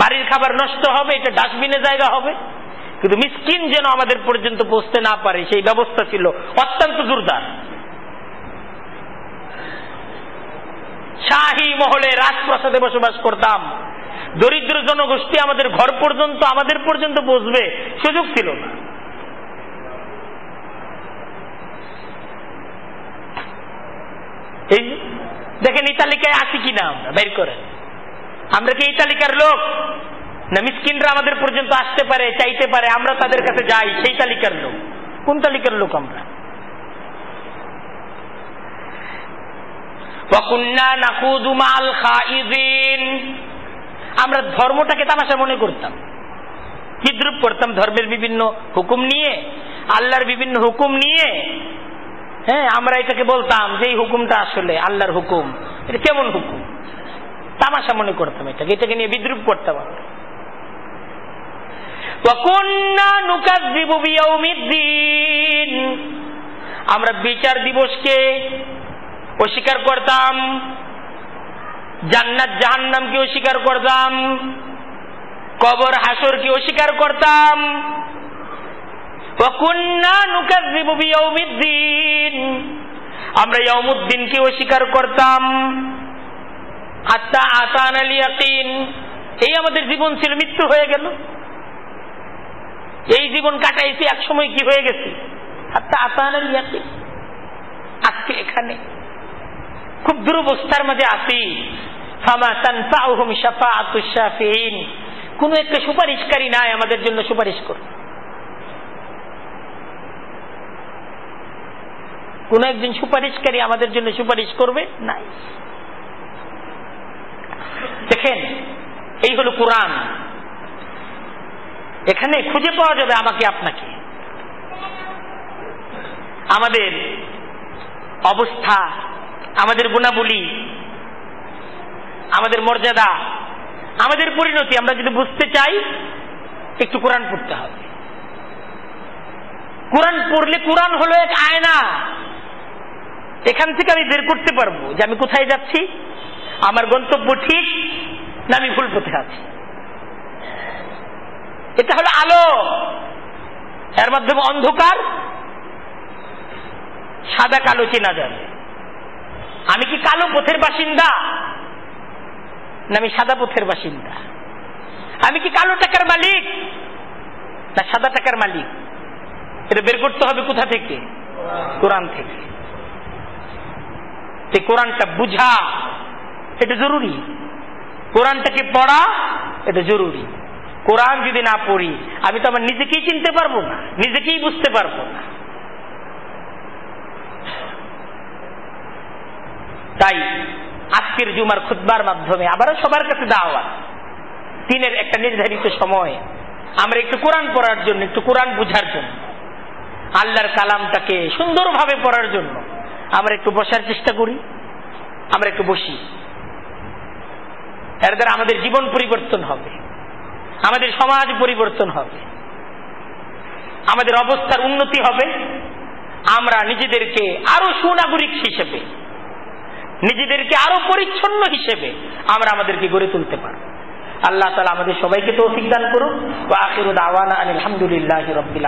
Speaker 1: বাড়ির খাবার নষ্ট হবে, এটা ডাস্টবিনে জায়গা হবে। কিন্তু মিসকিন যেন আমাদের পর্যন্ত পৌঁছতে না পারে, সেই ব্যবস্থা ছিল অত্যন্ত জোরদার। শাহী মহলে রাজপ্রাসাদে বসবাস করতাম। দরিদ্র জনগোষ্ঠী আমাদের ঘর পর্যন্ত, আমাদের পর্যন্ত বসবে, সুযোগ ছিল না। এই দেখেন এই তালিকায় আছি কিনা আমরা? বের করেন। আমরা কি এই তালিকার লোক? না, মিসকিনরা আমাদের পর্যন্ত আসতে পারে, চাইতে পারে, আমরা তাদের কাছে যাই, সেই তালিকার লোক। কোন তালিকার লোক আমরা? আমরা ধর্মটাকে তামাশা মনে করতাম। বিদ্রুপ করতাম ধর্মের বিভিন্ন হুকুম নিয়ে, আল্লাহর বিভিন্ন হুকুম নিয়ে। হ্যাঁ আমরা এটাকে বলতাম যে এই হুকুমটা আসলে আল্লাহর হুকুম। এটা কেমন হুকুম? তামাশা মনে করতাম এটাকে এটাকে নিয়ে বিদ্রুপ করতাম আমরা। আমরা বিচার দিবসকে অস্বীকার করতাম। জান্নাত জাহান্নামকে অস্বীকার করতাম, কবর হাসরকে অস্বীকার করতাম। আমরা ইয়মুদ্দিনকে অস্বীকার করতাম। আত্মা আসান আলী ইয়াকিন এই আমাদের জীবন ছিল, মৃত্যু হয়ে গেল। এই জীবন কাটাইছি এক সময় কি হয়ে গেছে? আত্মা আসান আলী ইয়াকিন আজকে এখানে। খুব দুরবস্থার মাঝে আসি কোন একটা সুপারিশকারী নাই আমাদের জন্য সুপারিশ করবে কোন একজন সুপারিশকারী আমাদের জন্য সুপারিশ করবে? নাই। দেখেন, এই হলো কোরআন। এখানে খুঁজে পাওয়া যাবে আমাকে, আপনাকে। আমাদের অবস্থা আমাদের গুণাবলী, আমাদের মর্যাদা, আমাদের পরিণতি আমরা যদি বুঝতে চাই, একটু কোরআন পড়তে হবে। কোরআন পড়লে কোরআন হলো এক আয়না। এখান থেকে আমি বের করতে পারব যে আমি কোথায় যাচ্ছি, আমার গন্তব্য ঠিক না আমি ভুল পথে আছি। এটা হলো আলো। এর মাধ্যমে অন্ধকার, সাদা কালো চেনা যাবে। আমি কি কালো পথের বাসিন্দা? না, আমি সাদা পথের বাসিন্দা। আমি কি কালো টাকার মালিক? না, সাদা টাকার মালিক। এটা বের করতে হবে কোথা থেকে? কোরআন থেকে। কোরআনটা বুঝা, এটা জরুরি। কোরআনটাকে পড়া, এটা জরুরি। কোরআন যদি না পড়ি, আমি তো আমার নিজেকেই চিনতে পারব না, নিজেকেই বুঝতে পারব না। তাই আজকের জুমার খুদ্বার মাধ্যমে আবারও সবার কাছে দাওয়াত। দিনের একটা নির্ধারিত সময়। আমরা একটু কোরআন পড়ার জন্য, একটু কোরআন বুঝার জন্য। আল্লাহর কালামটাকে সুন্দরভাবে পড়ার জন্য আমরা একটু বসার চেষ্টা করি, আমরা একটু বসি। এর দ্বারা আমাদের জীবন পরিবর্তন হবে, আমাদের সমাজ পরিবর্তন হবে, আমাদের অবস্থার উন্নতি হবে, আমরা নিজেদেরকে আরও সুনাগরিক হিসেবে নিজেদেরকে আরও পরিচ্ছন্ন হিসেবে আমরা আমাদেরকে গড়ে তুলতে পারব। আল্লাহ তালা আমাদের সবাইকে তো দান করুক। ও আখির দাওয়ানা আলহামদুলিল্লাহ রবিল